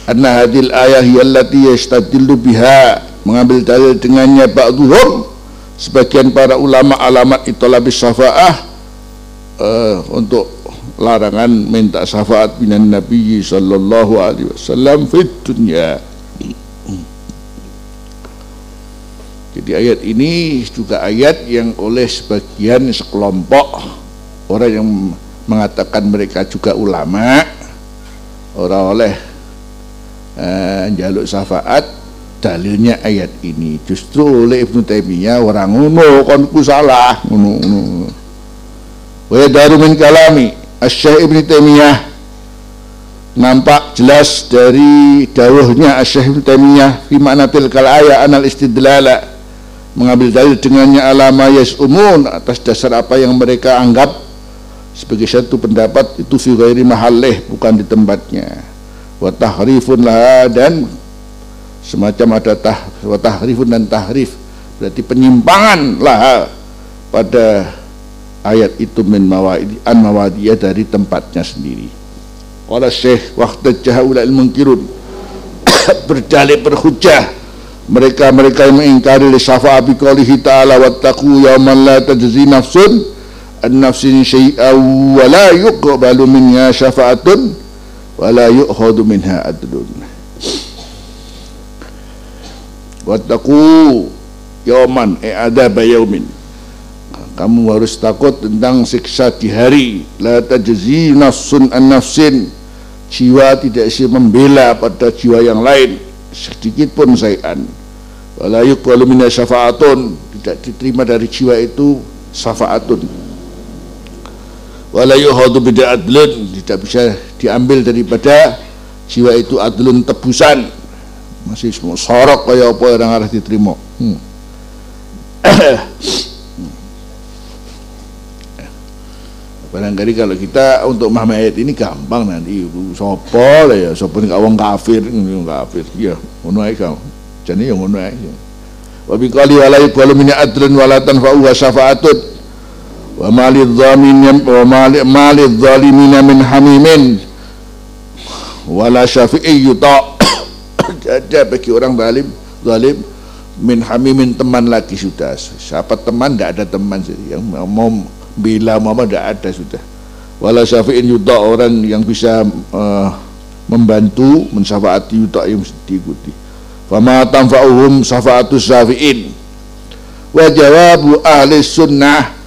anna hadil ayah yallati yastadillu biha. Mengambil dalil dengannya ba'duhum sebagian para ulama alamat itolabis syafa'ah uh, untuk larangan minta syafaat binan Nabi sallallahu alaihi wasallam fit dunya. Jadi ayat ini juga ayat yang oleh sebagian sekelompok orang yang mengatakan mereka juga ulama orang oleh uh, jaluk syafaat dalilnya ayat ini. Justru oleh Ibnu Taimiyah orang ngono kon salah ngono ngono. Wa daru min kalami Asy-Syaikh Taimiyah nampak jelas dari dawuhnya Asy-Syaikh Ibnu Taimiyah fi makna tilkal ayat anal istidlala mengambil dalil dengannya alama umun atas dasar apa yang mereka anggap sebagai satu pendapat itu fi ghairi bukan di tempatnya. Wa tahrifun lah dan semacam ada tah wa tahrifun dan tahrif berarti penyimpangan lah pada ayat itu min mawaidi an mawadiyah dari tempatnya sendiri. Qala Syekh waqta jahaul al munkirun berdalil berhujjah mereka-mereka yang mengingkari li syafa'a bi qoulihi ta'ala wattaqu yawman la tajzi nafsun an-nafsin syai'an wa la yuqbalu minha syafa'atun wa la yu'khadhu minha adlun. Wattaqu yawman e adab yaumin kamu harus takut tentang siksa di hari. La tajzi nafsun an nafsin. Jiwa tidak bisa membela pada jiwa yang lain. Sedikit pun sayan wala yuqbalu minna syafa'atun. Tidak diterima dari jiwa itu syafaatun. Wala yuhadu bida adlun. Tidak bisa diambil daripada jiwa itu adlun tebusan. Masih semua sorok kaya apa orang harus diterima. Hmm. barangkali kalau kita untuk memahami ayat ini gampang nanti. Sopo lah ya sopo ini awang kafir ini kafir. Ya ngono ae kamu jadi yang ngono ae wa bi qali wala yuqalu min adlun wala tanfa'u wa syafa'atun wa malid dhamin wa malid zalimin min hamimin. Wala syafi'i yuta. Ada bagi orang zalim zalim min hamimin teman lagi sudah. Siapa teman? Tidak ada teman yang mau bila mama tidak ada sudah. Wala syafi'in yuta orang yang bisa uh, membantu mensyafaati yuta yang diikuti. Fama tanfa'uhum syafa'atus syafi'in. Wa jawabu ahli sunnah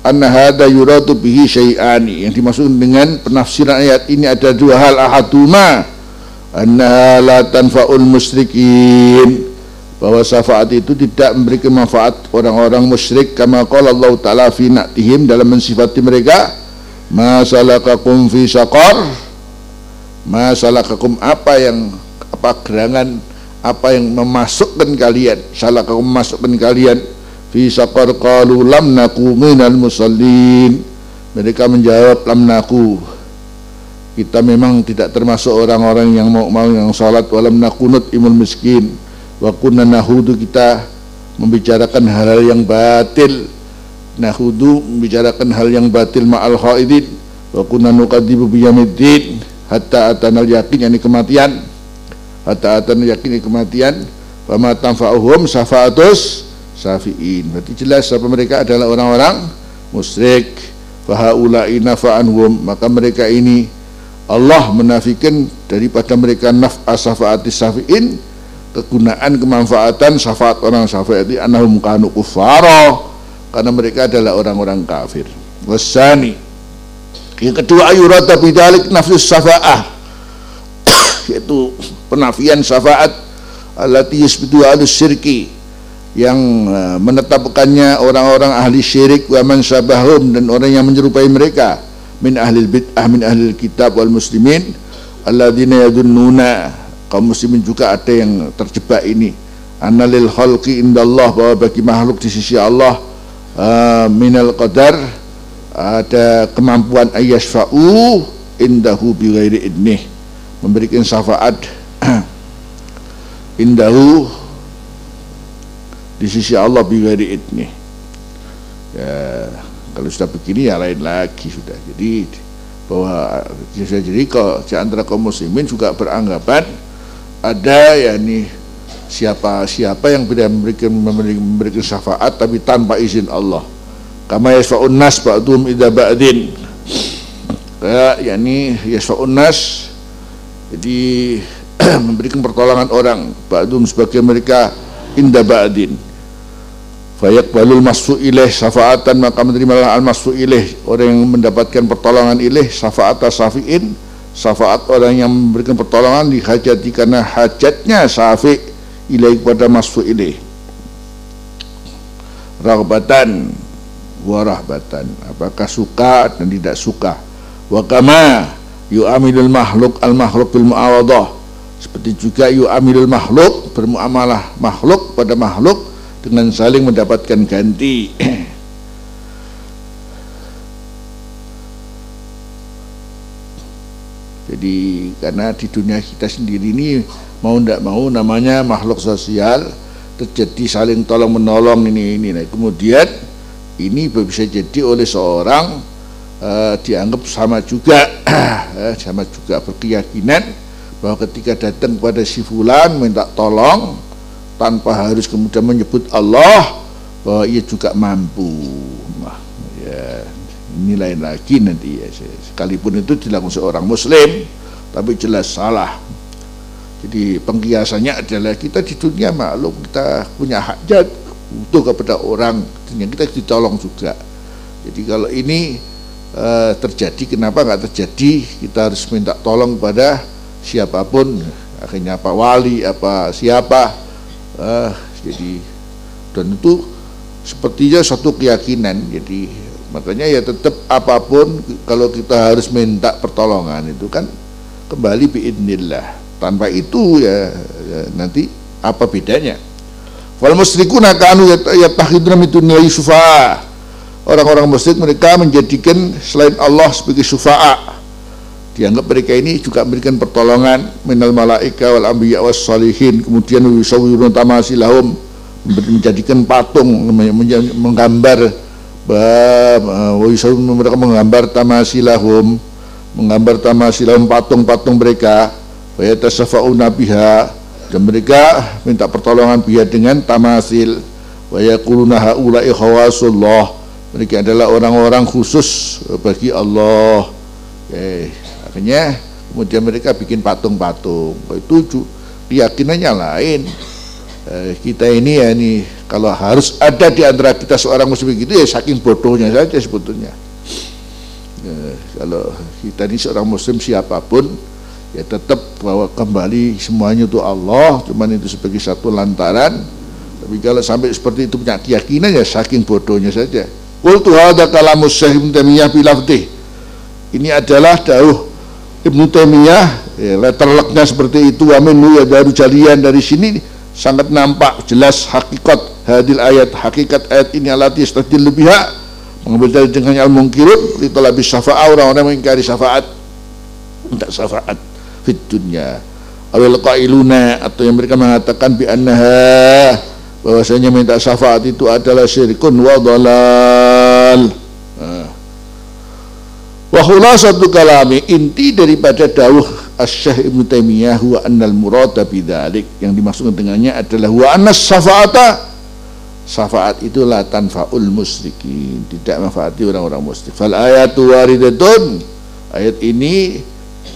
anna hadha yuradu bihi syai'ani. Yang dimaksud dengan penafsiran ayat ini ada dua hal. Ahaduma anna la tanfa'ul musyrikin bahwa syafaat itu tidak memberikan manfaat orang-orang musyrik kama qala Allah taala fi na'tihim dalam mensifati mereka. Ma salakakum fi saqar ma salakakum apa yang apa gerangan apa yang memasukkan kalian? Salakakum memasukkan kalian. Fi saqar qalu lam naku minal musallin. Mereka menjawab lam naku. Kita memang tidak termasuk orang-orang yang mau mau yang salat walam nakunut imul miskin wa kunna nahudu kita membicarakan hal-hal yang batil. Nahudu membicarakan hal yang batil ma'al khaidin. Wa kunna nuqadibu biyamiddin hatta atanal yakin yakni kematian. Hatta atanal yakin kematian. Fama tanfa'uhum syafa'atus syafi'in. Berarti jelas siapa mereka adalah orang-orang musyrik. Fahaula'i nafa'anhum. Maka mereka ini Allah menafikan daripada mereka naf'a syafa'atis syafi'in kegunaan kemanfaatan syafaat orang syafaat itu anahum kanu kufaro karena mereka adalah orang-orang kafir. Wasani yang kedua ayurata bidalik nafsus syafa'ah. Yaitu penafian syafaat alati yusbitu alus syirki. Yang uh, menetapkannya orang-orang ahli syirik wa man syabahum dan orang yang menyerupai mereka. Min ahli bid'ah min ahli kitab wal muslimin. Alladzina yadunnuna kaum muslimin juga ada yang terjebak ini. Analil khalqi indallah bahwa bagi makhluk di sisi Allah uh, minal qadar ada kemampuan ayyashfa'u indahu bi ghairi idnih. Memberikan syafaat indahu di sisi Allah bi ghairi idnih. Ya kalau sudah begini ya lain lagi sudah jadi bahwa jadi kalau di antara kaum muslimin juga beranggapan ada yakni siapa siapa yang tidak memberikan memberikan, syafaat tapi tanpa izin Allah. Kama yasfa'un nas ba'dhum idza ba'din. Kayak yakni yasfa'un nas jadi memberikan pertolongan orang ba'dhum sebagai mereka inda ba'din. Balul masfu ilaih syafaatan maka menerimalah al masfu ilaih orang yang mendapatkan pertolongan ilaih syafaat syafi'in syafaat orang yang memberikan pertolongan dihajati karena hajatnya syafi ilaih kepada masfu ilaih. Ragbatan warahbatan. Apakah suka dan tidak suka? Wa kama yu'amilul makhluk al makhluk bil muawadah. Seperti juga yu'amilul makhluk bermuamalah makhluk pada makhluk dengan saling mendapatkan ganti Karena di dunia kita sendiri ini mau tidak mau namanya makhluk sosial terjadi saling tolong menolong ini ini. Nah, kemudian ini bisa jadi oleh seorang uh, dianggap sama juga uh, sama juga berkeyakinan bahwa ketika datang kepada si fulan minta tolong tanpa harus kemudian menyebut Allah bahwa ia juga mampu. Nah, ya ini lain lagi nanti ya sekalipun itu dilakukan seorang muslim tapi jelas salah. Jadi pengkiasannya adalah kita di dunia maklum kita punya hajat butuh kepada orang yang kita ditolong juga. Jadi kalau ini uh, terjadi kenapa nggak terjadi? Kita harus minta tolong pada siapa pun akhirnya apa wali apa siapa uh, jadi dan itu sepertinya satu keyakinan. Jadi makanya ya tetap apa pun kalau kita harus minta pertolongan itu kan kembali biidnillah tanpa itu ya, ya nanti apa bedanya? Wal musyrikuna kanu yattahiduna min dunyahi syufa'a. Orang-orang musyrik mereka menjadikan selain Allah sebagai syufa'a. Dianggap mereka ini juga memberikan pertolongan. Minal malaika wal anbiya was salihin. Kemudian yusawwiruna tamasilahum menjadikan patung menggambar mereka menggambar tamasilahum menggambar tamasilahum patung-patung mereka. Wa yatasafa'una biha. Dan mereka minta pertolongan biha dengan tamasil. Wa haula'i khawasullah. Mereka adalah orang-orang khusus bagi Allah. Okay. akhirnya kemudian mereka bikin patung-patung. Itu keyakinannya lain kita ini ya ini kalau harus ada di antara kita seorang muslim gitu ya saking bodohnya saja sebetulnya. Ya, kalau kita ini seorang muslim siapa pun ya tetap bahwa kembali semuanya itu Allah cuman itu sebagai satu lantaran. Tapi kalau sampai seperti itu punya keyakinan ya saking bodohnya saja. Qultu hadha kalamus Syekh Ibn Taimiyah bilafdih ini adalah dauh Ibnu Taimiyah ya, letterleknya seperti itu amin ya dari jalian dari sini sangat nampak jelas hakikat hadil ayat hakikat ayat ini alati istadil biha mengambil dari dengan al mungkirun lebih syafaat orang-orang mengingkari syafaat. Minta syafaat fit dunya awil qailuna atau yang mereka mengatakan bi annaha bahwasanya minta syafaat itu adalah syirkun wa wa satu kalami inti daripada dawuh Asy-Syaikh Ibnu Taimiyah huwa annal murada bidzalik yang dimaksudkan dengannya adalah huwa annas syafaata. Syafaat itu la tanfaul musyrikin tidak manfaati orang-orang musyrik. Fal ayatu waridatun. Ayat ini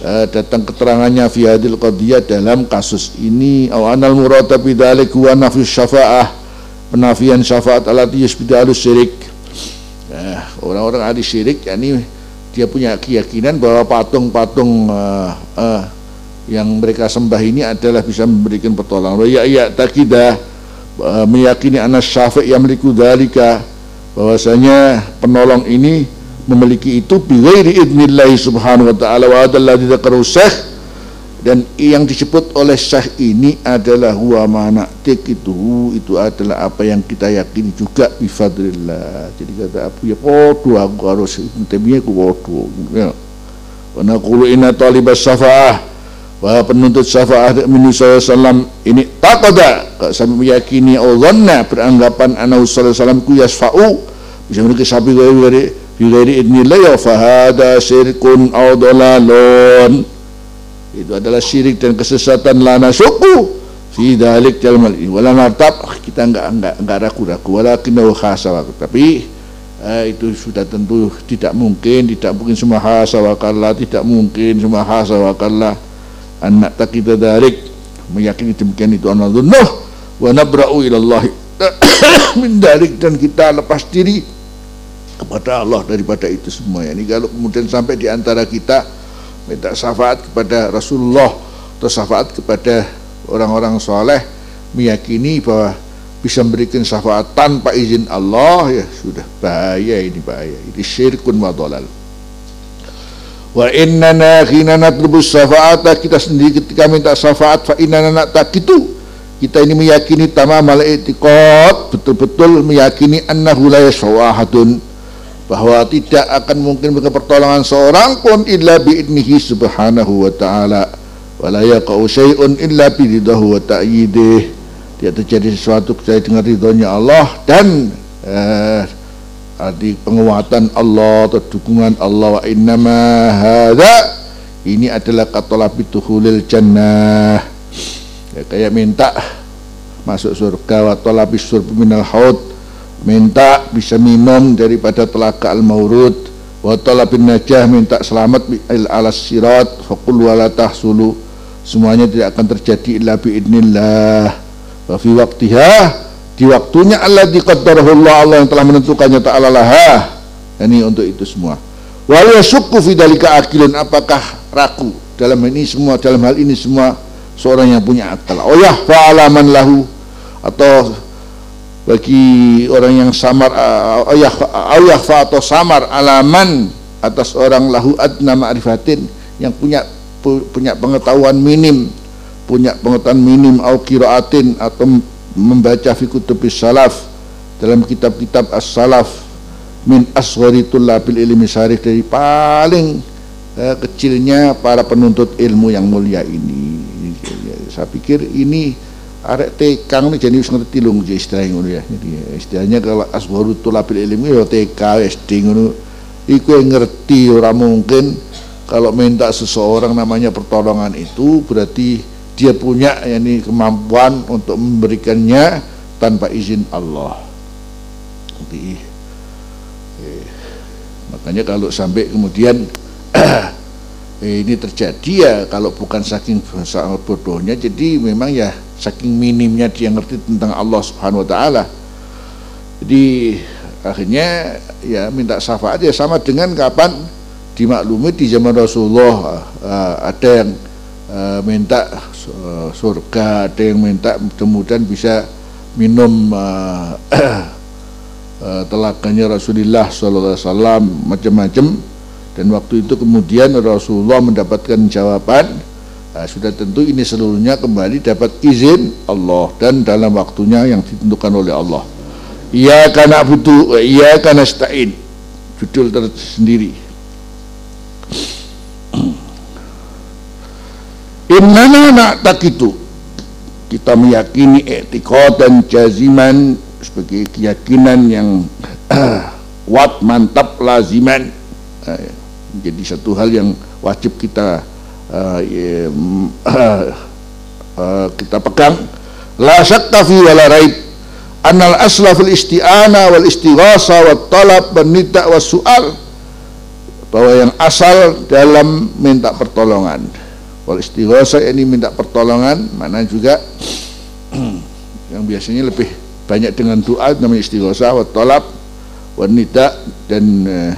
uh, datang keterangannya fi hadil qadiyah dalam kasus ini. Aw anal murada bidzalik huwa nafyu syafaah. Penafian syafaat alati yusbidu syirik. Nah, orang-orang ahli syirik yakni dia punya keyakinan bahwa patung-patung uh, uh, yang mereka sembah ini adalah bisa memberikan pertolongan. Ya ya takidah uh, meyakini anas syafi' yang memiliki dalika bahwasanya penolong ini memiliki itu bighairi idnillahi subhanahu wa ta'ala wa adalladhi dzakarahu dan yang disebut oleh syekh ini adalah huwa mana itu itu adalah apa yang kita yakini juga bifadrillah jadi kata Abu ya podo aku harus intinya aku podo ya wa naqulu inna talibas syafa'ah bahwa penuntut syafa'ah min sallam ini taqada sampai meyakini Allah beranggapan anna sallallahu ku yasfa'u bisa mereka sapi dari dari idnillah ya fahada syirkun aw dalalun itu adalah syirik dan kesesatan lana suku. Fi dalik dalam hal ini. Wala nartab. Kita enggak enggak enggak ragu-ragu. Walakinnahu khasa tapi eh, itu sudah tentu tidak mungkin tidak mungkin semua khasa wakallah tidak mungkin semua khasa wakallah anak tak kita dalik. Meyakini demikian itu anadunnuh wa nabra'u ilallah min dalik. Dan kita lepas diri kepada Allah daripada itu semua. Ini kalau kemudian sampai di antara kita minta syafaat kepada Rasulullah atau syafaat kepada orang-orang soleh meyakini bahwa bisa memberikan syafaat tanpa izin Allah ya sudah bahaya ini bahaya ini syirkun wa dolal wa innana khina natlubu syafaat kita sendiri ketika minta syafaat fa innana itu kita ini meyakini tamamal i'tiqad betul-betul meyakini annahu la yashawahadun bahwa tidak akan mungkin berikan pertolongan seorang pun illa bi'idnihi subhanahu wa ta'ala. Wa la yaqa'u syai'un illa bididahu wa ta'yidih. Tidak terjadi sesuatu kecuali dengan ridhonya Allah dan eh, di penguatan Allah atau dukungan Allah. Wa innama hadha ini adalah katolabi tuhulil jannah. Ya, kayak minta masuk surga wa tolabi surbi minal haud minta bisa minum daripada telaga al-maurud. Wa talabin najah minta selamat alas sirat. Faqul wala tahsulu. Semuanya tidak akan terjadi illa biidnillah wa fi waktiha di waktunya Allah diqaddarahu Allah Allah yang telah menentukannya ta'ala laha. Ini untuk itu semua. Wa yasukku fi dalika akilun. Apakah ragu dalam ini semua dalam hal ini semua? Seorang yang punya akal. Oh ya fa'alaman lahu. Atau bagi orang yang samar ayah ayah atau samar alaman atas orang lahu adna ma'rifatin yang punya punya pengetahuan minim punya pengetahuan minim au qiraatin atau membaca fi kutubis salaf dalam kitab-kitab as-salaf min asghari tullabil ilmi syarif dari paling eh, kecilnya para penuntut ilmu yang mulia ini. Saya pikir ini arek tekang nih jadi ngerti lung jadi istilahnya ya. Jadi istilahnya kalau asbaru tulabil ilmi ya TK SD ngono. Iku yang ngerti orang mungkin kalau minta seseorang namanya pertolongan itu berarti dia punya yani kemampuan untuk memberikannya tanpa izin Allah. Jadi eh, makanya kalau sampai kemudian eh, ini terjadi ya kalau bukan saking bodohnya jadi memang ya saking minimnya dia ngerti tentang Allah Subhanahu wa taala. Jadi akhirnya ya minta syafaat ya sama dengan kapan dimaklumi di zaman Rasulullah uh, ada yang uh, minta uh, surga, ada yang minta kemudian bisa minum uh, uh, telaganya Rasulullah SAW macam-macam dan waktu itu kemudian Rasulullah mendapatkan jawaban nah, sudah tentu ini seluruhnya kembali dapat izin Allah dan dalam waktunya yang ditentukan oleh Allah. Iya karena butuh iya karena stain judul tersendiri tak itu kita meyakini etikot dan jaziman sebagai keyakinan yang kuat mantap laziman. Eh, menjadi satu hal yang wajib kita uh, uh, kita pegang. La syakka fi wala raib. Annal asla fil isti'ana wal istighasa wat talab wan nida su'al. Bahwa yang asal dalam minta pertolongan. Wal istighasa ini minta pertolongan mana juga yang biasanya lebih banyak dengan doa namanya istighasa wat talab nida dan uh,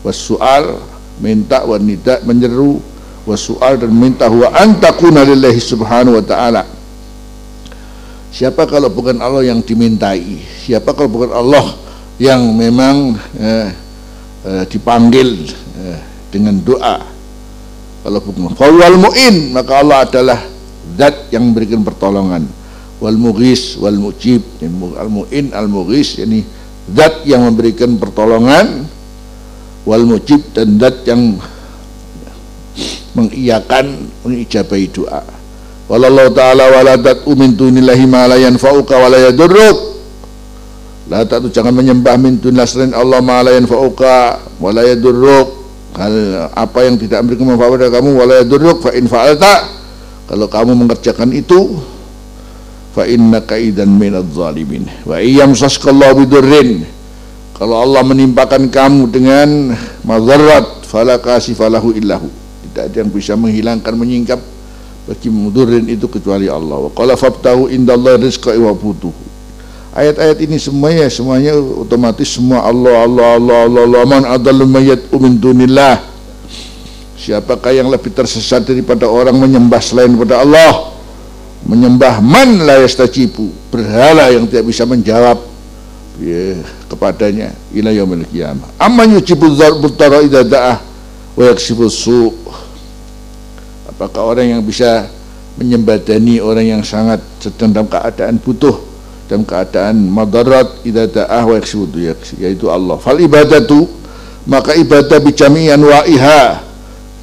was su'al minta wa nida menyeru wa su'al dan minta huwa antakuna lillahi subhanahu wa ta'ala. Siapa kalau bukan Allah yang dimintai? Siapa kalau bukan Allah yang memang eh, eh, dipanggil eh, dengan doa? Kalau bukan fawal mu'in maka Allah adalah zat yang memberikan pertolongan. Wal mughis wal mujib. Al mu'in al mughis ini zat yang memberikan pertolongan. Wal mujib dan dat yang mengiyakan mengijabahi doa. Walallahu ta'ala waladat umin dunillahi ma la yanfa'uka wa yadurruk. La ta'tu jangan menyembah min dunillah Allah ma la yanfa'uka wa yadurruk. Hal apa yang tidak memberikan manfaat pada kamu wa la yadurruk fa in fa'alta. Kalau kamu mengerjakan itu fa innaka idan minadh zalimin. Wa iyam saskallahu bidurrin. Kalau Allah menimpakan kamu dengan madarat fala kasifalahu illahu tidak ada yang bisa menghilangkan menyingkap bagi mudurin itu kecuali Allah. Wa qala fabtahu indallahi rizqa wa butuh ayat-ayat ini semuanya semuanya otomatis semua Allah Allah Allah Allah Allah. Man adallu mayat min dunillah. Siapakah yang lebih tersesat daripada orang menyembah selain pada Allah? Menyembah man la yastajibu? Berhala yang tidak bisa menjawab ya, kepadanya ila yaumil qiyamah. Amman yujibu dzarbutara idza da'ah wa yaksifu su apakah orang yang bisa menyembadani orang yang sangat dalam keadaan butuh dalam keadaan madarat idza da'ah wa yaksifu yaitu Allah. Fal ibadatu maka ibadah bijami'an wa'iha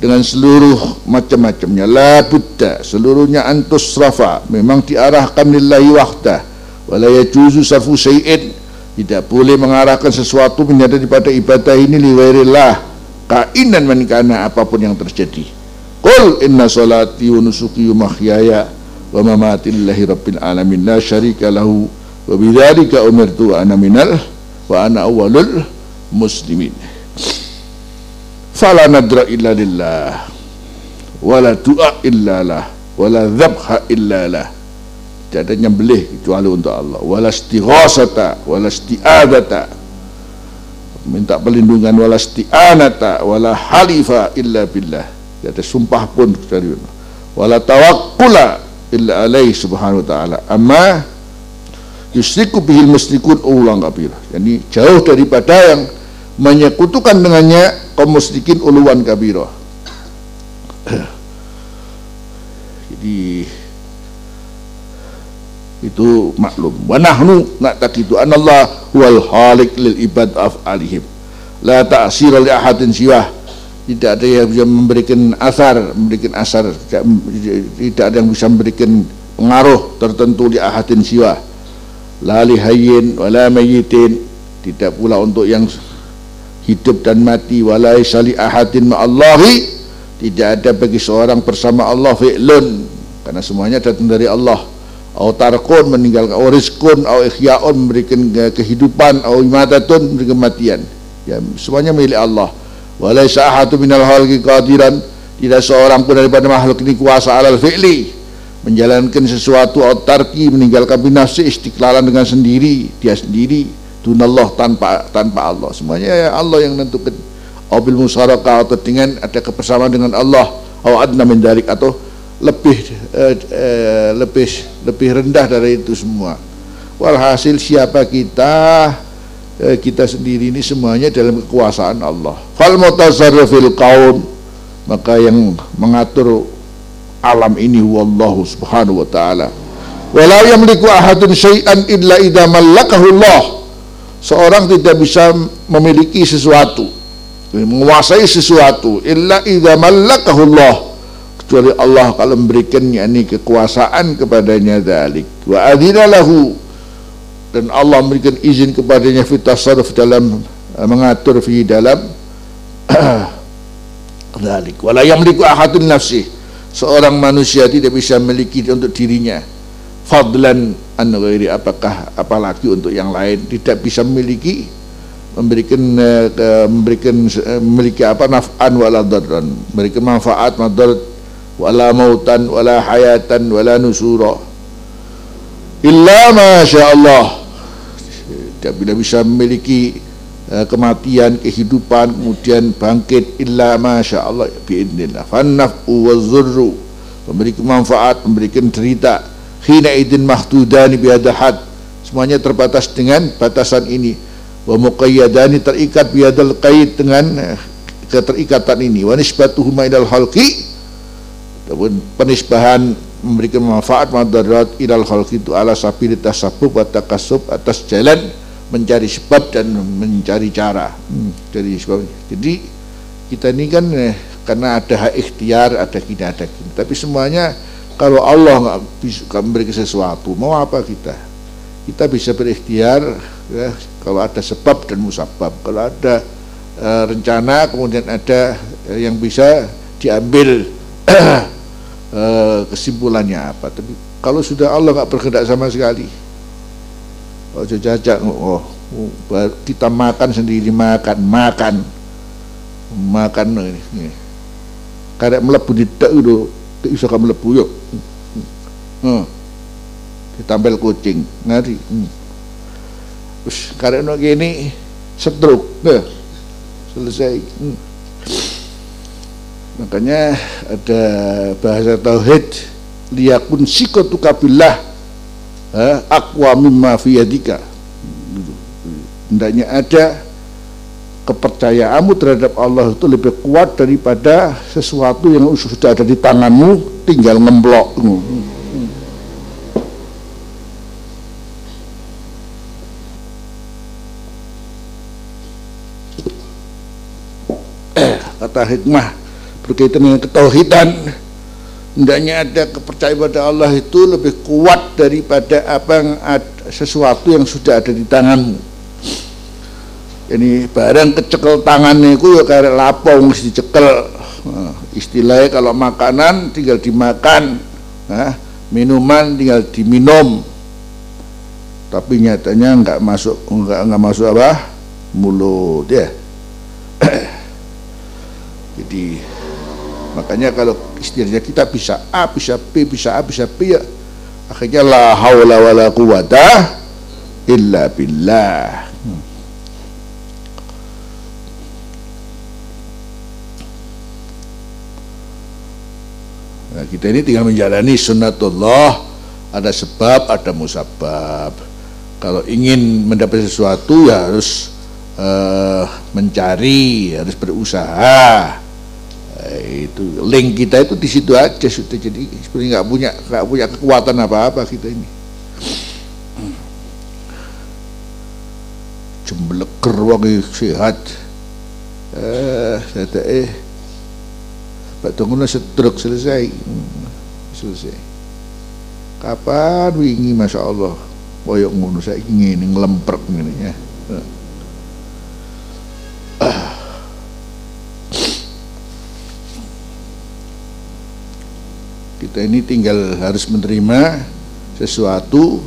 dengan seluruh macam-macamnya. La buddha seluruhnya antus rafa memang diarahkan lillahi wahdah. Wala yajuzu sarfu syai'in tidak boleh mengarahkan sesuatu menjadi daripada ibadah ini liwairillah kainan manikana apa pun yang terjadi Qul inna salati wa nusuki wa mahyaya wa mamati lillahi rabbil alamin. La syarika lahu wa bidzalika umirtu ana minal wa ana awwalul muslimin. Fala nadra illa lillah wala du'a illa lah wala dhabha illa lah. Tidak ada nyembelih kecuali untuk Allah. Wala istighasata wala isti'adata minta perlindungan wala isti'anata wala halifa illa billah tidak ada sumpah pun dari Allah wala tawakkula illa alaih subhanahu wa ta'ala. Amma yusriku bihil musyrikun ulang kabir jadi jauh daripada yang menyekutukan dengannya kaum musyrikin uluan kabirah. Jadi itu maklum. Wa nahnu na'taqidu anna Allah huwal khaliq lil ibad af'alihim. La ta'sira li ahadin siwah tidak ada yang bisa memberikan asar memberikan asar. Tidak ada yang bisa memberikan pengaruh tertentu di ahadin siwah la li hayyin wala mayyitin. Tidak pula untuk yang hidup dan mati. Wala isali ahadin ma'allahi. Tidak ada bagi seorang bersama Allah fi'lun. Karena semuanya datang dari Allah. Au tarkun meninggalkan au rizkun au ikhya'un memberikan kehidupan au imatatun memberikan kematian. Ya semuanya milik Allah walaisa ahadu minal halqi qadiran. Tidak seorang pun daripada makhluk ini kuasa alal fi'li. Menjalankan sesuatu au tarki meninggalkan binafsi istiqlalan dengan sendiri dia sendiri. Dunallah tanpa tanpa Allah. Semuanya ya Allah yang menentukan. Atau bil musyarakah atau dengan ada kebersamaan dengan Allah. Atau adna min dalik atau lebih eh, eh, lebih lebih rendah dari itu semua. Walhasil siapa kita eh, kita sendiri ini semuanya dalam kekuasaan Allah. Fal mutasarrifil kaun maka yang mengatur alam ini wallahu subhanahu wa ta'ala. Wala yamliku ahadun syai'an illa idza mallakahu Allah. Seorang tidak bisa memiliki sesuatu menguasai sesuatu illa idza mallakahu Allah. Kecuali Allah kalau memberikan yakni kekuasaan kepadanya dalik wa adina lahu dan Allah memberikan izin kepadanya fi tasarruf dalam uh, mengatur fi dalam dalik wala yamliku ahadun nafsi. Seorang manusia tidak bisa memiliki untuk dirinya. Fadlan an ghairi apakah apalagi untuk yang lain? Tidak bisa memiliki memberikan uh, memberikan uh, memiliki apa? Naf'an wala darran. Memberikan manfaat madarat wala mautan wala hayatan wala nusura. Illa masya Allah tidak bisa memiliki uh, kematian kehidupan kemudian bangkit illa masya Allah biidnillah. Fannaf'u wazzurru memberikan manfaat memberikan cerita hina idin mahdudani biadahad semuanya terbatas dengan batasan ini. Wa muqayyadani terikat biadal qaid dengan eh, keterikatan ini. Wa nisbatuhuma ilal ataupun penisbahan memberikan manfaat madarat ilal halqi itu ala sabili tasabbub wa takasub atas jalan mencari sebab dan mencari cara. Hmm, dari sebab jadi kita ini kan eh, karena ada ikhtiar ada kini ada kini tapi semuanya kalau Allah nggak bisa memberikan sesuatu mau apa kita? Kita bisa berikhtiar ya, kalau ada sebab dan musabab. Kalau ada e, rencana kemudian ada e, yang bisa diambil e, kesimpulannya apa. Tapi kalau sudah Allah nggak berkehendak sama sekali oh jajak oh, oh kita makan sendiri makan makan. Makan ini, ini. karek melebu di tak itu iso kamu melebu yuk. Hmm. ditambel kucing ngari hmm. Karena gini stroke nah, selesai. Hmm. makanya ada bahasa tauhid liyakun sikotu kabilah akwa mimma fiyadika hendaknya ada kepercayaanmu terhadap Allah itu lebih kuat daripada sesuatu yang sudah ada di tanganmu tinggal ngemblok. Kata hikmah berkaitan dengan ketauhidan hendaknya ada kepercayaan pada Allah itu lebih kuat daripada apa yang ada, sesuatu yang sudah ada di tanganmu. Ini barang kecekel tangannya itu ya kayak lapong mesti dicekel. Nah, istilahnya kalau makanan tinggal dimakan nah, minuman tinggal diminum. Tapi nyatanya nggak masuk nggak nggak masuk apa? Mulut ya. Jadi makanya kalau istilahnya kita bisa A bisa B bisa A bisa B ya akhirnya la haula wala quwata illa billah Nah, kita ini tinggal menjalani sunnatullah, ada sebab, ada musabab. Kalau ingin mendapat sesuatu ya harus uh, mencari, harus berusaha. Itu link kita itu di situ aja sudah. Jadi sebenarnya nggak punya nggak punya kekuatan apa-apa kita ini. Jembleker wangi sehat. Eh, uh, eh. Pak Tunggu setruk selesai. Hmm, selesai. Kapan wingi Masya Allah? Boyok ngono saya ingin ngelemprek ini ya kita ini tinggal harus menerima sesuatu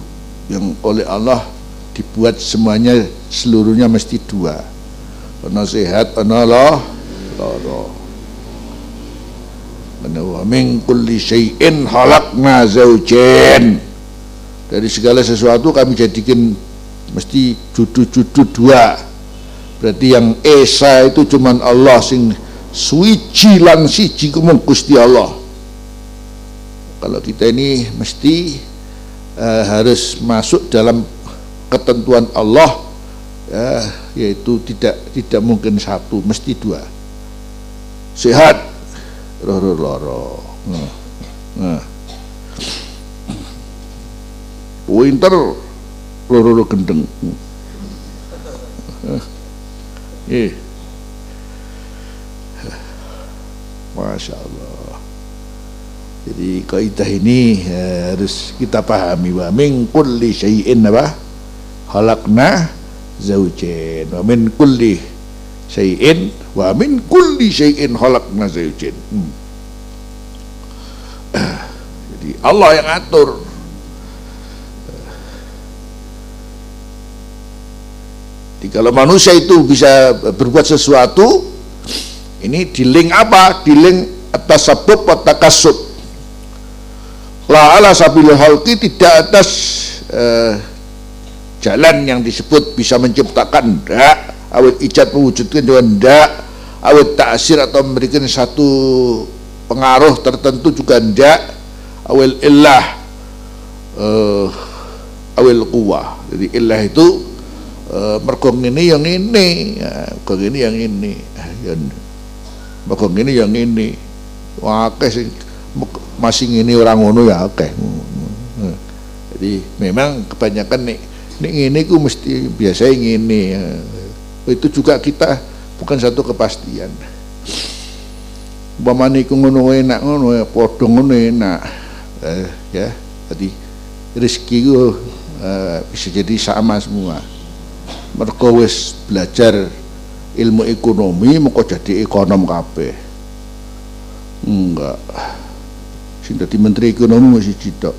yang oleh Allah dibuat semuanya seluruhnya mesti dua. Ono sehat ono loh loro wa min kulli syai'in halakna zaujain dari segala sesuatu kami jadikan mesti judul-judul dua. Berarti yang esa itu cuman Allah sing suci lan siji kumung Gusti Allah kalau kita ini mesti uh, harus masuk dalam ketentuan Allah ya, yaitu tidak tidak mungkin satu mesti dua. Sehat loro loro. Nah, nah. winter loro loro gendeng eh. Masya Allah jadi kaidah ini harus kita pahami. Wa min kulli syai'in apa? Halakna zaujain. Wa min kulli syai'in wa min kulli syai'in khalaqna zawjain hmm. jadi Allah yang atur. Jadi kalau manusia itu bisa berbuat sesuatu ini di link apa? Di link atas sabuk atau takasub la ala sabil halki tidak atas uh, jalan yang disebut bisa menciptakan tidak awet ijat mewujudkan dengan tidak awet taksir atau memberikan satu pengaruh tertentu juga tidak awal illah uh, awal kuwa jadi illah itu mergong ini yang ini ya, ini yang ini mergong ini yang ini wakeh sih masih ini orang ngono ya oke jadi memang kebanyakan nih nih ini ku mesti biasa ini ya. Itu juga kita bukan satu kepastian. Bama niku ngono enak ngono ya padha ngono enak. Eh, ya. Jadi rezeki ku eh, bisa jadi sama semua. Mergo wis belajar ilmu ekonomi mau jadi ekonom kabeh. Enggak sing dadi menteri ekonomi masih cidok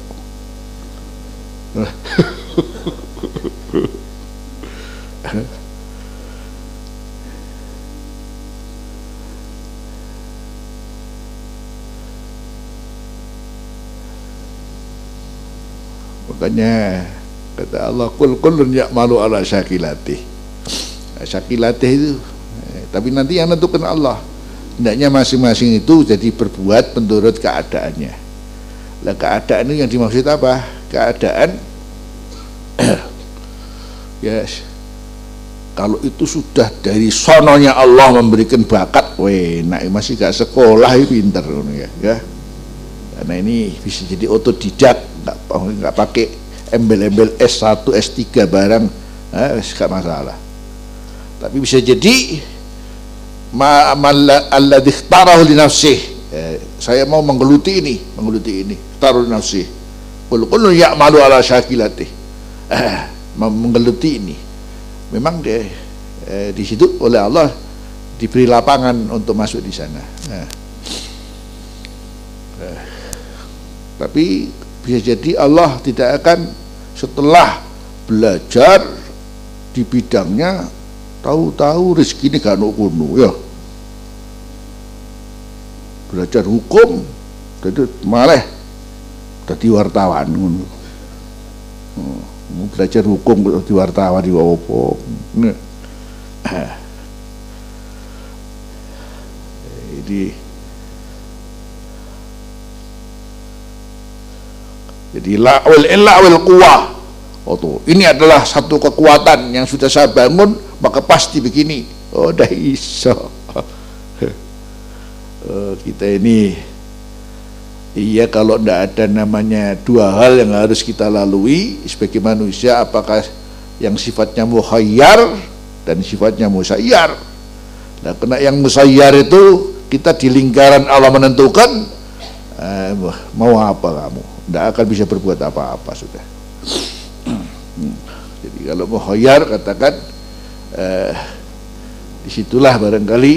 makanya kata Allah kul kulun malu ala syakilati syakilati itu eh, tapi nanti yang tentukan Allah hendaknya masing-masing itu jadi berbuat menurut keadaannya. Lah keadaan itu yang dimaksud apa? Keadaan yes. Kalau itu sudah dari sononya Allah memberikan bakat weh nak masih gak sekolah pinter ya ya. Karena ini bisa jadi otodidak nggak nggak pakai embel-embel S1 S3 barang eh, gak masalah. Tapi bisa jadi ma alladhi ikhtarahu li nafsih. Eh, saya mau menggeluti ini menggeluti ini. Taruh li nafsih. Qul qul ya'malu ala syakilati eh, menggeluti ini. Memang dia eh, di situ oleh Allah diberi lapangan untuk masuk di sana. Eh. Eh. tapi bisa jadi Allah tidak akan setelah belajar di bidangnya tahu-tahu rezeki ini gak kuno ya belajar hukum. Jadi malah jadi wartawan hmm, belajar hukum jadi wartawan di opo jadi jadi la'wil illa'wil quwah oh ini adalah satu kekuatan yang sudah saya bangun maka pasti begini. Oh dah iso oh, kita ini iya kalau tidak ada namanya dua hal yang harus kita lalui sebagai manusia apakah yang sifatnya muhayyar dan sifatnya musayyar? Nah kena yang musayyar itu kita di lingkaran Allah menentukan eh, mau apa kamu? Tidak akan bisa berbuat apa-apa sudah. Hmm. jadi kalau mau hoyar katakan eh, di situlah barangkali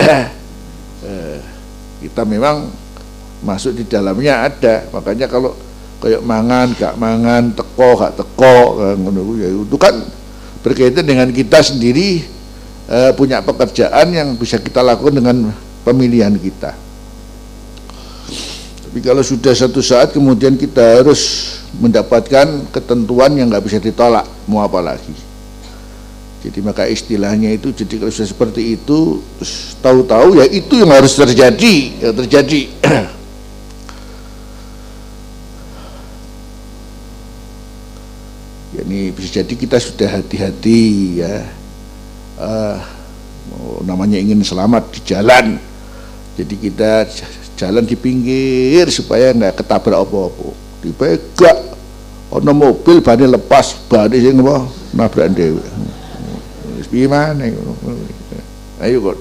eh, kita memang masuk di dalamnya ada. Makanya kalau kayak mangan gak mangan teko gak teko ya itu kan berkaitan dengan kita sendiri eh, punya pekerjaan yang bisa kita lakukan dengan pemilihan kita. Tapi kalau sudah satu saat kemudian kita harus mendapatkan ketentuan yang nggak bisa ditolak mau apa lagi jadi maka istilahnya itu jadi kalau sudah seperti itu tahu-tahu ya itu yang harus terjadi yang terjadi. Ya ini bisa jadi kita sudah hati-hati ya. Uh, namanya ingin selamat di jalan. Jadi kita jalan di pinggir supaya nggak ketabrak apa-apa. Dipegak ono mobil bani lepas bani sing apa nabrak dhewe piye ayo kok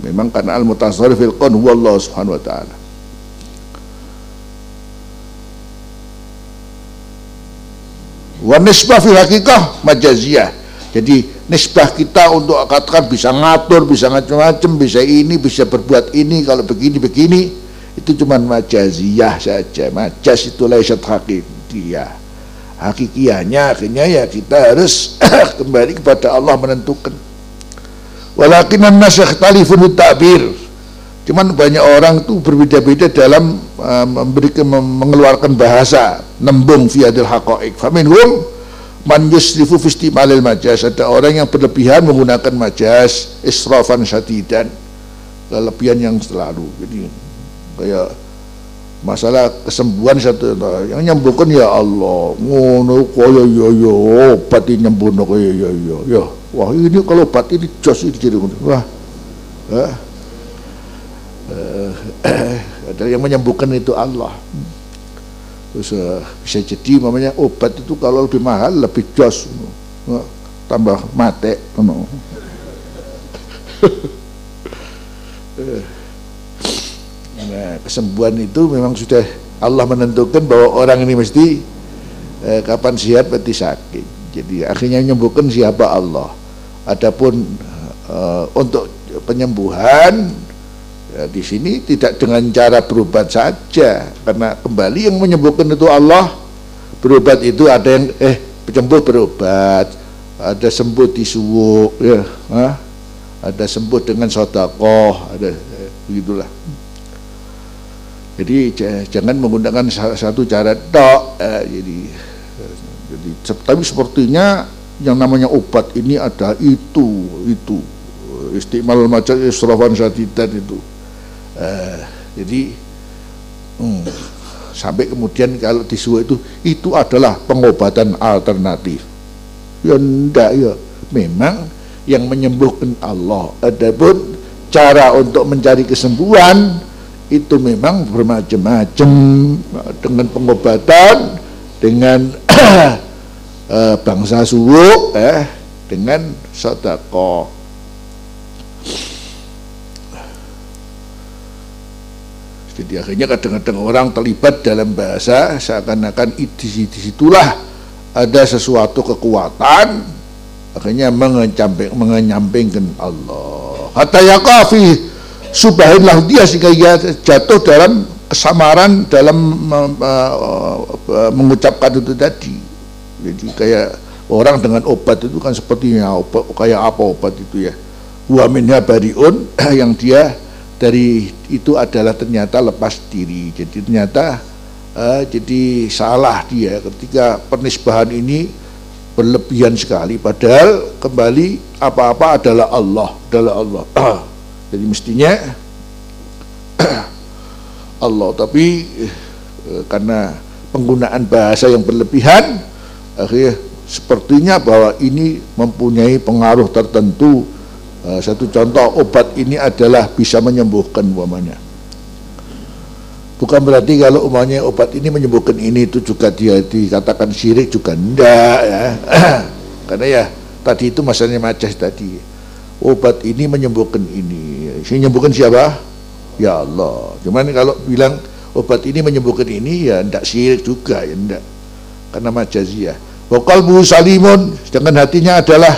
memang karena al mutasarrif fil qan huwa subhanahu wa taala. Wa nisbah fil hakikah majaziyah. Jadi nisbah kita untuk katakan bisa ngatur bisa macam-macam bisa ini bisa berbuat ini kalau begini begini itu cuma majaziyah saja majaz itu laisat hakikiyah hakikiyahnya akhirnya ya kita harus kembali kepada Allah menentukan walakin an-nas yakhtalifun ta'bir Cuman banyak orang tuh berbeda-beda dalam uh, memberikan mengeluarkan bahasa nembung fi adil haqaiq. Faminhum man yusrifu fi istimalil majas. Ada orang yang berlebihan menggunakan majas israfan syadidan. Kelebihan yang selalu. Jadi kayak masalah kesembuhan satu yang nyembuhkan ya Allah. Ngono koyo yo yo obat ini nyembuhno koyo yo yo yo wah ini kalau obat ini jos ini jadi wah. Eh, uh, yang menyembuhkan itu Allah. Terus uh, bisa jadi namanya obat itu kalau lebih mahal lebih jos. Uh, tambah mate no. nah kesembuhan itu memang sudah Allah menentukan bahwa orang ini mesti eh, kapan sehat berarti sakit jadi akhirnya menyembuhkan siapa Allah adapun uh, untuk penyembuhan Ya, di sini tidak dengan cara berobat saja, karena kembali yang menyembuhkan itu Allah. Berobat itu ada yang eh penyembuh berobat, ada sembuh di suwuk, ya, ha? ada sembuh dengan sodakoh, ada eh, begitulah. Jadi jangan menggunakan satu cara tok. Eh, jadi, jadi tapi sepertinya yang namanya obat ini ada itu itu istimal macam israfan syadidan itu uh, jadi hmm, sampai kemudian kalau disuai itu itu adalah pengobatan alternatif ya enggak ya memang yang menyembuhkan Allah adapun cara untuk mencari kesembuhan itu memang bermacam-macam dengan pengobatan dengan uh, bangsa suwuk eh dengan sedekah Jadi akhirnya kadang-kadang orang terlibat dalam bahasa seakan-akan di di situlah ada sesuatu kekuatan akhirnya mengenyamping, mengenyampingkan Allah. Hatta yaqafi subahinlah dia sehingga ia jatuh dalam kesamaran dalam uh, uh, mengucapkan itu tadi. Jadi kayak orang dengan obat itu kan sepertinya obat kayak apa obat itu ya. Wa bariun yang dia dari itu adalah ternyata lepas diri. Jadi ternyata uh, jadi salah dia ketika penisbahan ini berlebihan sekali. Padahal kembali apa-apa adalah Allah adalah Allah jadi mestinya Allah tapi eh, karena penggunaan bahasa yang berlebihan akhirnya sepertinya bahwa ini mempunyai pengaruh tertentu. Eh, satu contoh obat ini adalah bisa menyembuhkan umpamanya. Bukan berarti kalau umpamanya obat ini menyembuhkan ini itu juga dia dikatakan syirik juga. Enggak ya. Karena ya tadi itu masalahnya majas tadi obat ini menyembuhkan ini. Menyembuhkan siapa? Ya Allah. Cuman kalau bilang obat ini menyembuhkan ini ya tidak syirik juga ya tidak karena majaziyah. Wakal bu salimun sedangkan hatinya adalah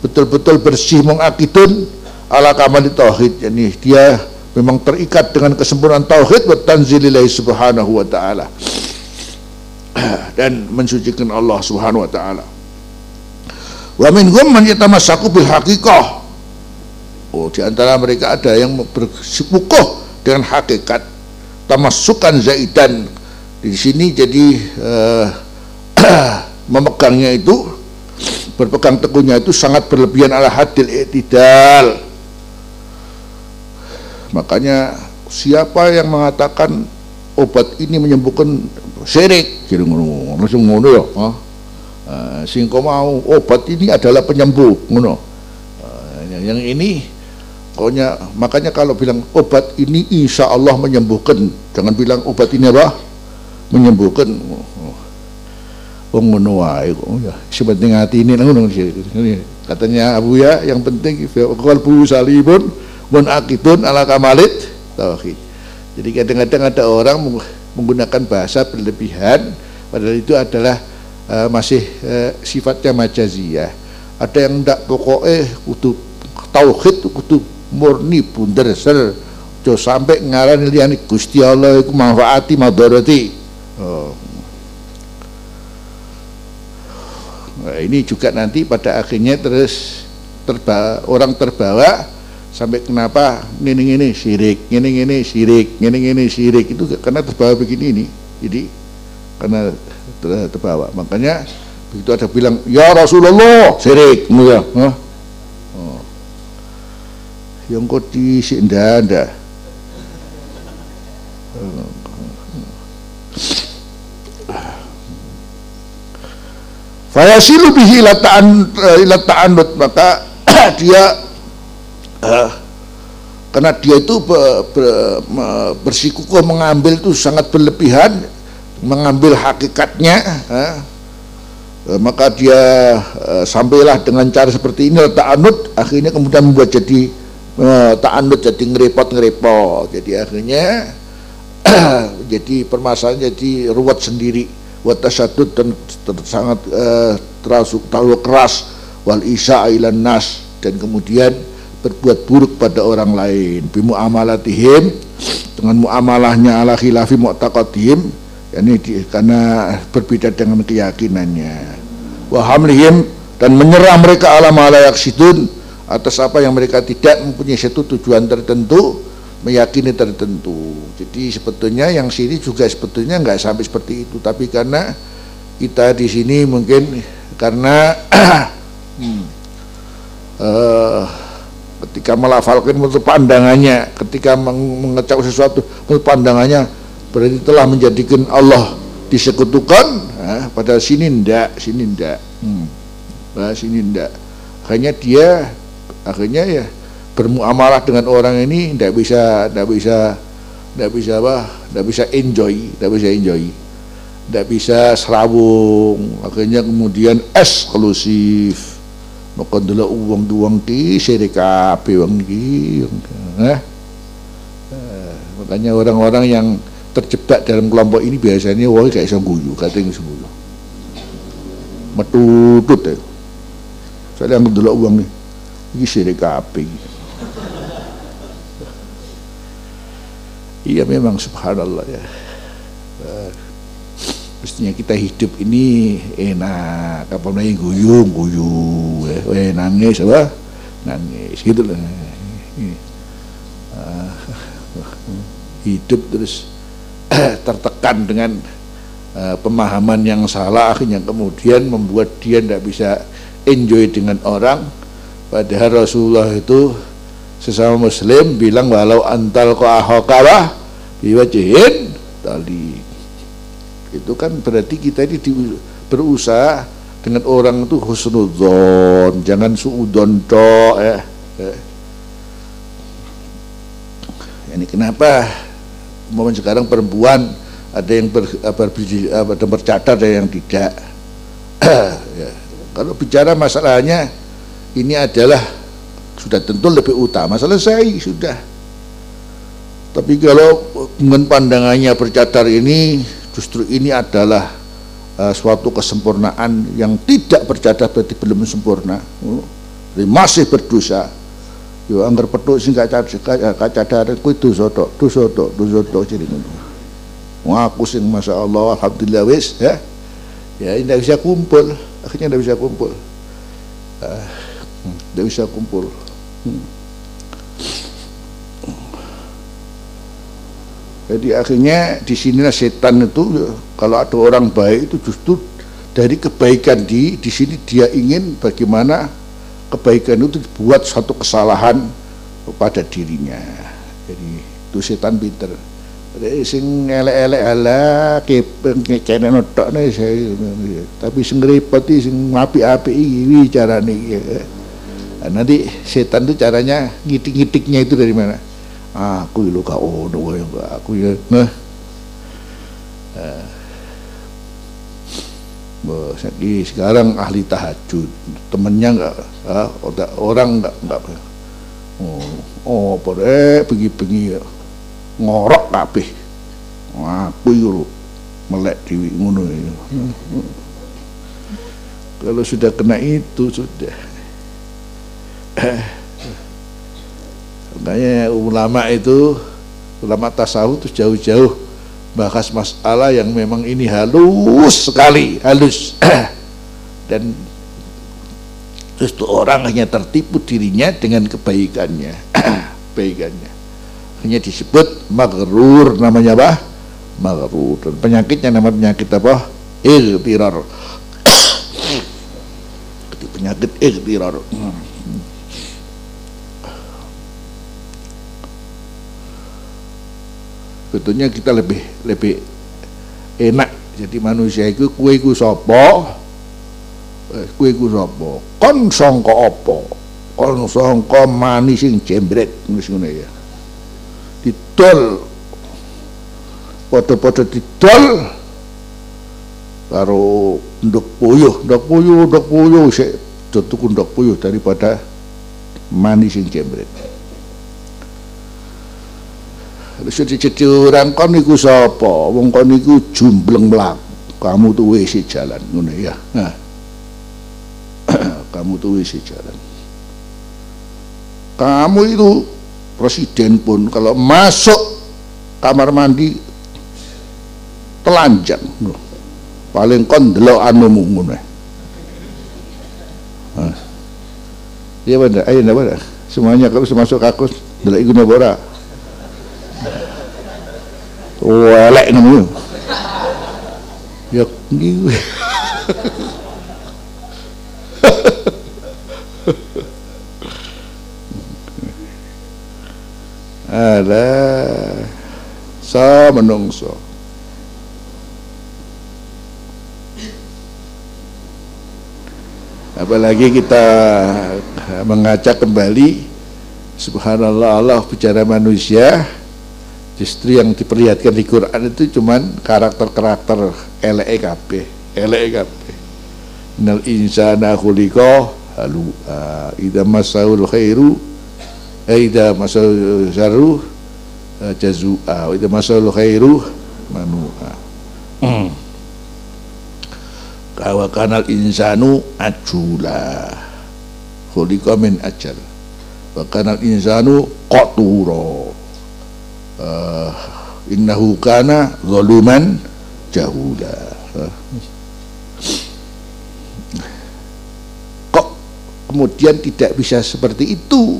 betul-betul bersih mengakidun ala kamal tauhid. Yani dia memang terikat dengan kesempurnaan tauhid wa tanzilillahi subhanahu wa ta'ala. Dan mensucikan Allah subhanahu wa ta'ala. Wa minhum man yatamassaku bil haqiqah oh di antara mereka ada yang bersikukuh dengan hakikat tamasukan zaidan. Di sini jadi uh, memegangnya itu berpegang teguhnya itu sangat berlebihan ala hadil i'tidal. Makanya siapa yang mengatakan obat ini menyembuhkan syirik? Kira ngono langsung ngono ya uh, sing mau obat ini adalah penyembuh ngono. Uh, yang ini Pokoknya makanya kalau bilang obat ini insya Allah menyembuhkan, jangan bilang obat ini apa menyembuhkan. Oh, ngono wae kok ya. Sepenting hati ini ngono Katanya Abu ya, yang penting qalbu salibun mun akidun ala kamalit tauhid. Jadi kadang-kadang ada orang menggunakan bahasa berlebihan padahal itu adalah uh, masih uh, sifatnya majaziyah. Ada yang ndak pokoknya kudu tauhid kudu murni bunder ser jo sampai ngarani liyane Gusti Allah iku manfaati madharati. Oh. nah, ini juga nanti pada akhirnya terus terbawa, orang terbawa sampai kenapa ini ini sirik ini ini sirik ini ini sirik itu karena terbawa begini ini. Jadi karena terbawa. Makanya begitu ada bilang ya Rasulullah sirik ya huh? Yang kau di ndak ada Fayasilu bihi ila ta'an ila ta'anut maka dia uh, karena dia itu ber, bersikukuh mengambil itu sangat berlebihan mengambil hakikatnya uh, maka dia uh, sampailah dengan cara seperti ini ta'anut akhirnya kemudian membuat jadi uh, ta'anud jadi ngerepot-ngerepot jadi akhirnya jadi permasalahan jadi ruwet sendiri. Watasyadud dan sangat uh, terlalu keras. Wal isya ilan nas. Dan kemudian berbuat buruk pada orang lain. Bimu amalatihim dengan muamalahnya ala khilafi mu'taqadihim. Yakni di, karena berbeda dengan keyakinannya. Wa hamlihim. Dan menyerah mereka ala malayak sidun atas apa yang mereka tidak mempunyai satu tujuan tertentu meyakini tertentu. Jadi sebetulnya yang sini juga sebetulnya nggak sampai seperti itu. Tapi karena kita di sini mungkin karena hmm, uh, ketika melafalkan menurut pandangannya ketika mengecap sesuatu menurut pandangannya berarti telah menjadikan Allah disekutukan nah, pada sini ndak sini ndak. Hmm, nah, sini ndak. Hanya dia akhirnya ya bermuamalah dengan orang ini tidak bisa tidak bisa tidak bisa apa tidak bisa enjoy tidak bisa enjoy. Tidak bisa serabung akhirnya kemudian eksklusif. Maka dulu uang duang ki serikapi uang ki eh? makanya orang-orang yang terjebak dalam kelompok ini biasanya wah kayak sangguyu katanya sangguyu metutut ya. Soalnya yang dulu uang nih iki sirik kabeh iya memang subhanallah ya. Mestinya kita hidup ini enak apa namanya guyung guyung eh, nangis apa? Nangis gitu lah. Uh, hidup terus tertekan dengan uh, pemahaman yang salah akhirnya kemudian membuat dia tidak bisa enjoy dengan orang padahal Rasulullah itu sesama muslim bilang walau antal ko ahokawah biwajihin tali itu kan berarti kita ini di, berusaha dengan orang itu husnudzon jangan suudon to ya. Eh. ini kenapa momen sekarang perempuan ada yang ber, ber, ber, bercadar ada yang tidak ya. kalau bicara masalahnya ini adalah sudah tentu lebih utama. Selesai sudah. Tapi kalau dengan pandangannya bercadar ini justru ini adalah uh, suatu kesempurnaan yang tidak bercadar berarti belum sempurna. Uh, masih berdosa. Yo anggar petuk sing gak cadar kuwi dosa tok dosa tok dosa tok jadi ngono. Ngaku sing masyaallah alhamdulillah wis ya. Ya tidak bisa kumpul. Akhirnya tidak bisa kumpul. Uh, tidak bisa kumpul jadi akhirnya di sinilah setan itu kalau ada orang baik itu justru dari kebaikan di di sini dia ingin bagaimana kebaikan itu dibuat satu kesalahan pada dirinya. Jadi itu setan pinter. Jadi sing elek-elek ala kene notokne tapi sing repot sing api-api iki carane ya. Nah, nanti setan itu caranya ngitik-ngitiknya itu dari mana? Aku lu kau ono ya aku ya. Nah. Uh, sekarang ahli tahajud temennya enggak ah, orang enggak enggak oh oh pada pergi-pergi ngorok kabeh aku itu melek di ngono ya. kalau sudah kena itu sudah makanya ulama itu ulama tasawuf itu jauh-jauh bahas masalah yang memang ini halus sekali halus. Dan terus itu orang hanya tertipu dirinya dengan kebaikannya kebaikannya. Hanya disebut maghrur namanya apa? Maghrur. Dan penyakitnya nama penyakit apa? Iltirar penyakit iltirar hmm. Sebetulnya kita lebih lebih enak jadi manusia itu kue ku sopo? Eh, kue ku sopo? Kon songko opo? Kon songko manis sing jembret ya. Didol. Foto-foto didol karo ndok puyuh. Ndok puyuh ndok puyuh sik. Tutuku ndok puyuh daripada manis sing jembret jadi orang kon niku sapa? Wong kon niku jumbleng mlak. Kamu tuh wis jalan ngono ya. Nah. Kamu tuh wis jalan. Kamu itu presiden pun kalau masuk kamar mandi telanjang. Paling kon delok anumu ngono. Iya benar, ayo benar. Semuanya kalau masuk kakus delok iku ora welek ngono ya ngiku ada sa menungso apalagi kita mengajak kembali subhanallah Allah bicara manusia justru yang diperlihatkan di Quran itu cuman karakter-karakter elek kabeh nal insana khuliqa halu idza masaul khairu idza masaul syarru jazua idza masaul khairu manua hmm. kawa kanal insanu ajula khuliqa min ajal. Wa kanal insanu qatura uh, innahu kana zaluman jahula. Kok kemudian tidak bisa seperti itu?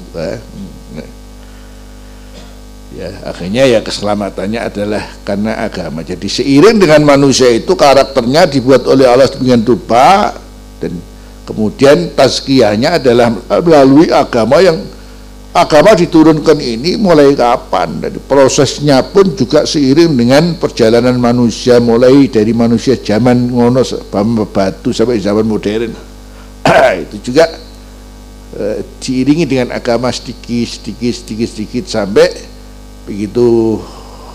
Ya akhirnya ya keselamatannya adalah karena agama. Jadi seiring dengan manusia itu karakternya dibuat oleh Allah dengan rupa dan kemudian tazkiyahnya adalah melalui agama yang agama diturunkan ini mulai kapan? Dan prosesnya pun juga seiring dengan perjalanan manusia mulai dari manusia zaman ngono batu sampai zaman modern. Itu juga eh, diiringi dengan agama sedikit sedikit sedikit sedikit sampai begitu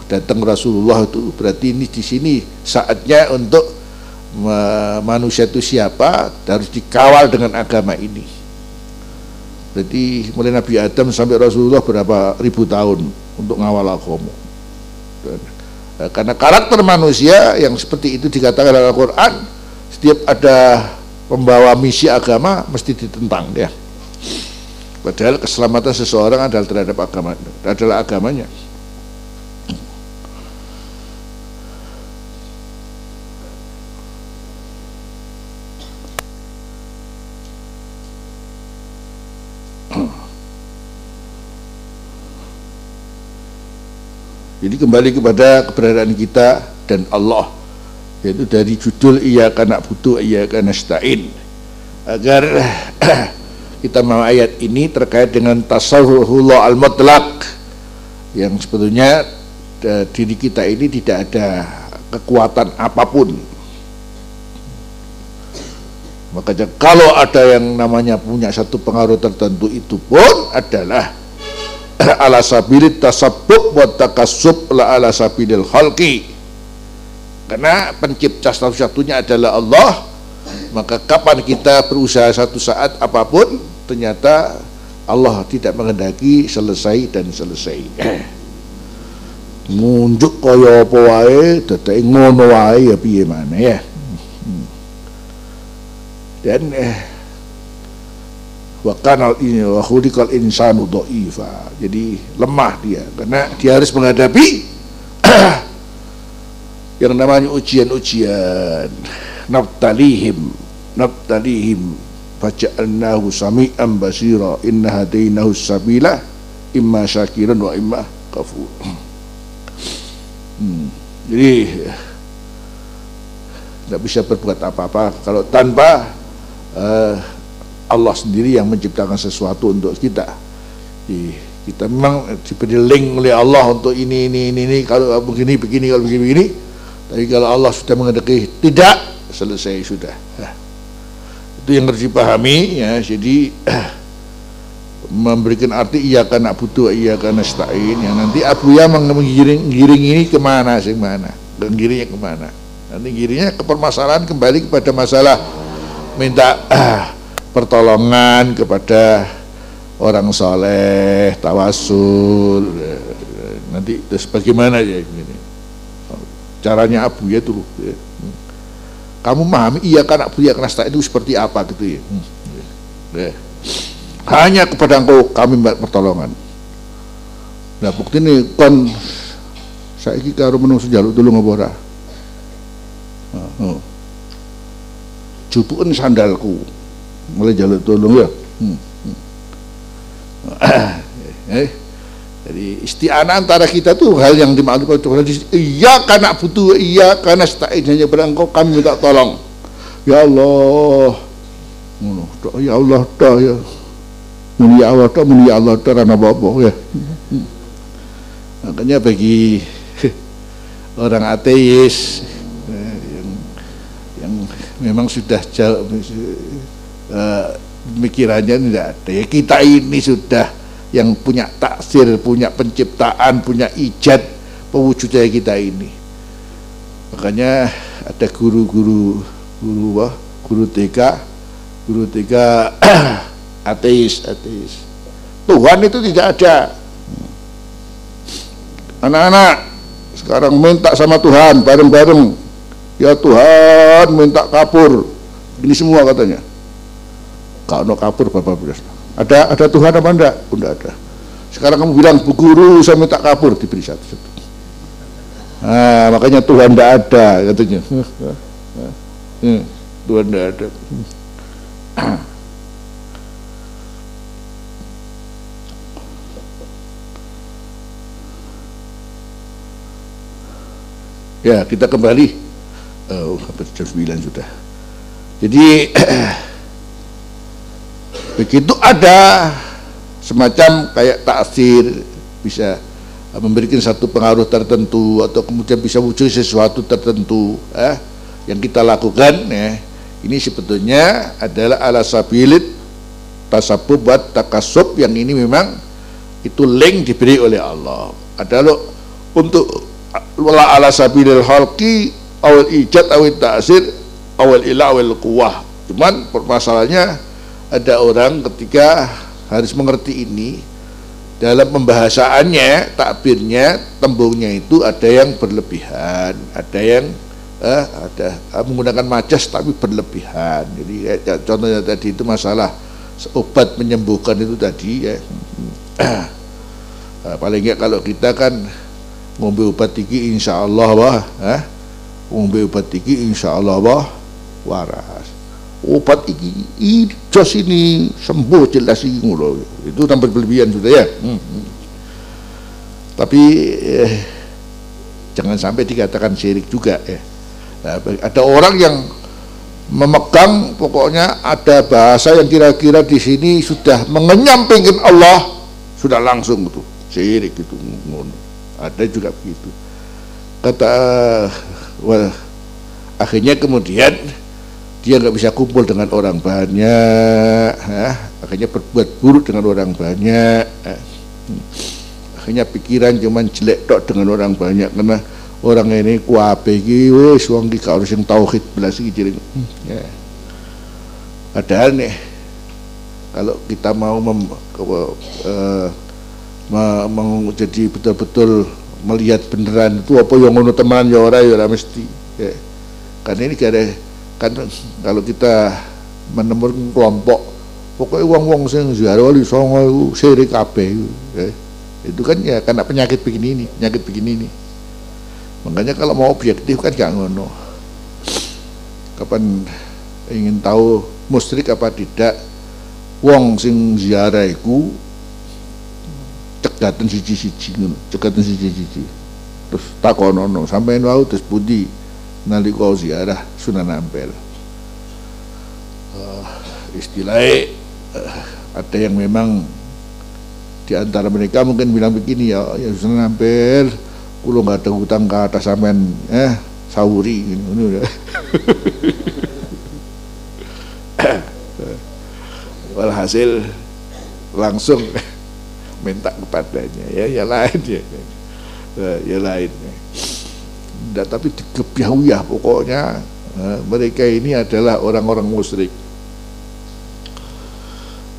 datang Rasulullah itu berarti ini di sini saatnya untuk manusia itu siapa harus dikawal dengan agama ini berarti mulai Nabi Adam sampai Rasulullah berapa ribu tahun untuk ngawal agama eh, karena karakter manusia yang seperti itu dikatakan dalam Al-Quran setiap ada pembawa misi agama mesti ditentang ya Padahal keselamatan seseorang adalah terhadap agama, adalah agamanya. Jadi kembali kepada keberadaan kita dan Allah yaitu dari judul iya karena butuh iya karena stain agar kita mau ayat ini terkait dengan tasawwurullah al-mutlaq yang sebetulnya eh, diri kita ini tidak ada kekuatan apa pun. Makanya kalau ada yang namanya punya satu pengaruh tertentu itu pun adalah ala sabilit tasabbub wa takassub la ala sabilil khalqi. Karena pencipta satu-satunya adalah Allah maka kapan kita berusaha satu saat apa pun ternyata Allah tidak mengendaki selesai dan selesai. Ngunjuk kaya apa wae dadake ngono wae ya piye ya? Dan eh, wa kanal ini wa khuliqal insanu dhaifa jadi lemah dia. Karena dia harus menghadapi yang namanya ujian-ujian. Nabtalihim nabtalihim. Faja'alnahu sami'an basira. Inna hadainahu sabila. Imma syakiran wa imma kafur. Hmm. jadi tidak bisa berbuat apa-apa. Kalau tanpa uh, Allah sendiri yang menciptakan sesuatu untuk kita. Kita memang diberi link oleh Allah untuk ini ini ini, ini kalau begini begini kalau begini begini. Tapi kalau Allah sudah mengendaki tidak selesai sudah. Itu yang harus dipahami ya. Jadi memberikan arti iya karena butuh iya karena stain. Ya nanti Abu Ya menggiring giring ini ke mana sih mana giringnya ke mana? Nanti giringnya ke permasalahan kembali kepada masalah minta ah, pertolongan kepada orang soleh tawasul nanti terus bagaimana ya ini caranya Abu ya tuh ya kamu memahami iya kan ya kenasta itu seperti apa gitu ya. Ya. Hanya kepada engkau kami pertolongan. Nah bukti ini kon saya ini karo menunggu jaluk dulu ngobora. Oh. Jupukan sandalku mulai jaluk tolong ya. Hmm. Hmm. eh jadi isti'anah antara kita tuh hal yang dimaklumi oleh Tuhan. Iya karena butuh, iya karena stain hanya berangkau kami minta tolong. Ya Allah, ya Allah, ya. Muni ya Allah, dah muni ya Allah, dah rana apa ya. Makanya bagi orang ateis eh, yang yang memang sudah jauh uh, pemikirannya tidak ada ya kita ini sudah yang punya taksir, punya penciptaan, punya ijat pewujudnya kita ini. Makanya ada guru-guru guru wah, guru TK, guru TK ateis, ateis. Tuhan itu tidak ada. Anak-anak sekarang minta sama Tuhan bareng-bareng. Ya Tuhan minta kapur. Ini semua katanya. Kalau kapur Bapak Bro. Ada ada Tuhan apa enggak? Oh, enggak ada. Sekarang kamu bilang, Bu Guru, saya minta kabur, diberi satu-satu. Nah, makanya Tuhan tidak ada katanya. Hmm, Tuhan tidak ada. Ya, kita kembali. Oh, hampir jam 9 sudah. Jadi begitu ada semacam kayak taksir bisa memberikan satu pengaruh tertentu atau kemudian bisa muncul sesuatu tertentu eh, yang kita lakukan ya ini sebetulnya adalah ala sabilit tasabub buat takasub yang ini memang itu link diberi oleh Allah. Adalah untuk wala ala sabilil halqi awal ijad awal ta'asir awal ila awal kuwah cuman permasalahannya ada orang ketika harus mengerti ini dalam pembahasaannya takbirnya tembungnya itu ada yang berlebihan ada yang eh, ada eh, menggunakan majas tapi berlebihan jadi ya, contohnya tadi itu masalah obat menyembuhkan itu tadi ya paling enggak kalau kita kan ngombe obat tinggi insya Allah wah eh? ngombe obat tinggi insya Allah wah waras obat iki jos ini sembuh jelas ini ngono itu tanpa berlebihan sudah ya hmm. hmm. tapi eh, jangan sampai dikatakan syirik juga ya nah, ada orang yang memegang pokoknya ada bahasa yang kira-kira di sini sudah mengenyampingkan Allah sudah langsung itu syirik itu ngono ada juga begitu kata wah, akhirnya kemudian dia nggak bisa kumpul dengan orang banyak ya. akhirnya berbuat buruk dengan orang banyak ya. akhirnya pikiran cuman jelek tok dengan orang banyak karena orang ini kuape wis wong iki harus yang tauhid belas iki ya. padahal nih kalau kita mau mem, ke, uh, mau jadi betul-betul melihat beneran itu apa yang ngono teman ya ora ya mesti ya. karena ini ada kan kalau kita menemukan kelompok pokoknya uang-uang sing ziarah wali songo itu seri kabeh ya. itu kan ya karena penyakit begini ini penyakit begini ini. Makanya kalau mau objektif kan gak ngono. Kapan ingin tahu musyrik apa tidak wong sing ziarah itu cegatan siji-siji ngono cegatan siji-siji. Terus takonono sampai wau terus budi nalika ziarah Sunan Ampel. Uh, istilahnya uh, ada yang memang di antara mereka mungkin bilang begini ya ya Sunan Ampel kulo nggak ada hutang ke atas sampean eh sahuri ini, ini udah walhasil langsung minta kepadanya ya ya lain ya. Ya, ya lain. Ya. tapi ya pokoknya nah, mereka ini adalah orang-orang musyrik.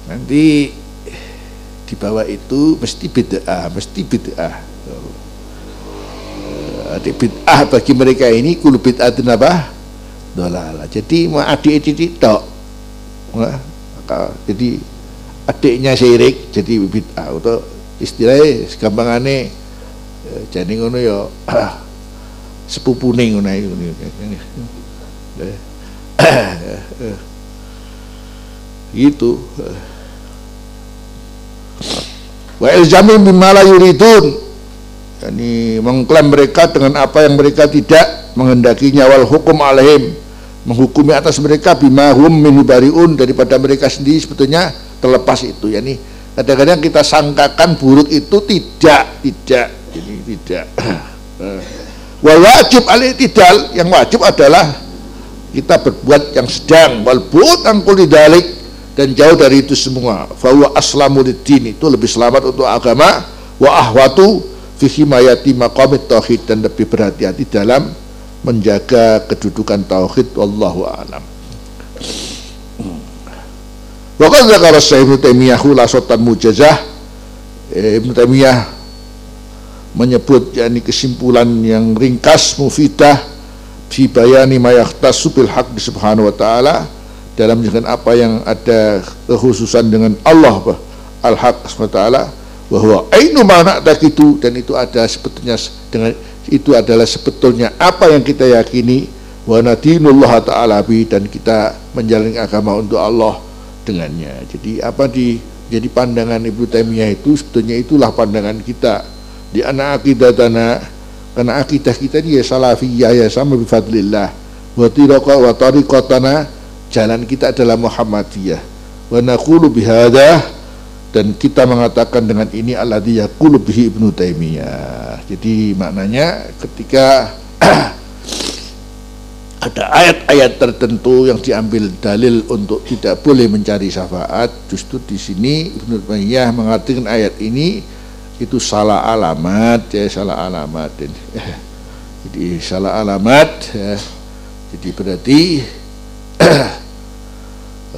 Nanti di bawah itu mesti bid'ah mesti bid'ah. Adik bid'ah bagi mereka ini kulu bid'atin apa? Dolala jadi mau adik-adik tok jadi adiknya syirik jadi bid'ah. Atau istilahnya gampangane eh, jadi ngono ya sepupune ngono iku gitu. Wa ilzamin bimala yuridun. Yani mengklaim mereka dengan apa yang mereka tidak menghendakinya. Wal hukum alaihim. Menghukumi atas mereka bima hum bariun daripada mereka sendiri sebetulnya terlepas itu. Ya nih kadang-kadang kita sangkakan buruk itu tidak tidak. Ini tidak. Wajib tidak yang wajib adalah kita berbuat yang sedang wal bu'ud angkul dalik dan jauh dari itu semua. Bahwa aslamu din itu lebih selamat untuk agama. Wa ahwatu fi himayati maqamit tauhid dan lebih berhati-hati dalam menjaga kedudukan tauhid wallahu alam. Waktu zakar Syekh Ibnu Taimiyah khulasotan mujazah eh, Ibnu Taimiyah menyebut yakni kesimpulan yang ringkas mufidah fi bayani ma yahtassu bil haqq subhanahu wa taala dalam menjelaskan apa yang ada kekhususan dengan Allah al haq subhanahu wa taala bahwa ainu mana itu dan itu ada sebetulnya dengan itu adalah sebetulnya apa yang kita yakini wa nadinullah ta'ala bi dan kita menjalani agama untuk Allah dengannya. Jadi apa di jadi pandangan Ibnu Taimiyah itu sebetulnya itulah pandangan kita di anak akidah tanah karena akidah kita ini ya salafiyah ya sama bifadlillah wa tiraqa wa tariqatana jalan kita adalah Muhammadiyah wa naqulu bihada dan kita mengatakan dengan ini alladzi yaqulu bihi Ibnu Taimiyah. Jadi maknanya ketika ada ayat-ayat tertentu yang diambil dalil untuk tidak boleh mencari syafaat justru di sini Ibnu Taimiyah mengatakan ayat ini itu salah alamat ya salah alamat jadi salah alamat ya. jadi berarti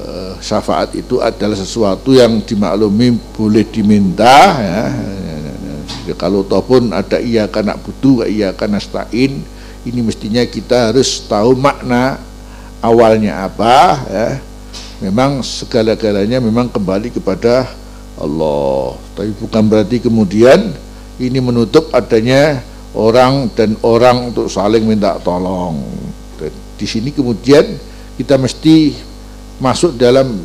eh, syafaat itu adalah sesuatu yang dimaklumi boleh diminta ya, ya kalau ataupun ada iya karena butuh iya karena stain ini mestinya kita harus tahu makna awalnya apa ya. Memang segala-galanya memang kembali kepada Allah. Tapi bukan berarti kemudian ini menutup adanya orang dan orang untuk saling minta tolong. Dan di sini kemudian kita mesti masuk dalam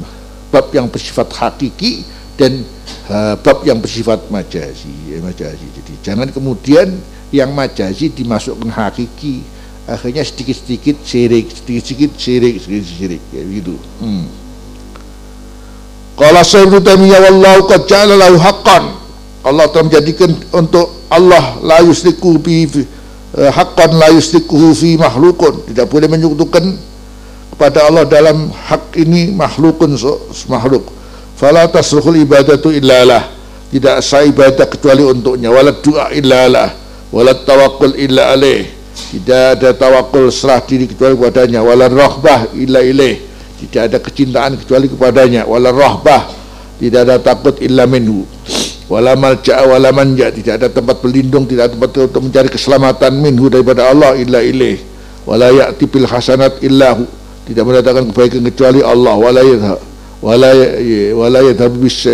bab yang bersifat hakiki dan uh, bab yang bersifat majazi ya, majazi. Jadi jangan kemudian yang majazi dimasukkan hakiki. Akhirnya sedikit-sedikit syirik sedikit-sedikit syirik sedikit syirik ya hmm. Qala Sayyidul Taimiyah wallahu qad ja'ala lahu haqqan. Allah telah menjadikan untuk Allah la yusriku bi uh, haqqan la yusrikuhu fi makhlukun tidak boleh menyekutukan kepada Allah dalam hak ini makhlukun makhluk. Fala tasruhul ibadatu illa lah. Tidak sah ibadah kecuali untuknya. Wala doa illa lah. Walat tawakul illa alaih tidak ada tawakul serah diri kecuali kepadanya. Wala rahbah illa ilaih tidak ada kecintaan kecuali kepadanya. Wala rahbah tidak ada takut illa minhu. Wala malja'a wala manja tidak ada tempat berlindung tidak ada tempat untuk mencari keselamatan minhu daripada Allah illa ilaih. Wala ya'ti bil hasanat illahu tidak mendatangkan kebaikan kecuali Allah. Wala yadha wala wala yadhabu bis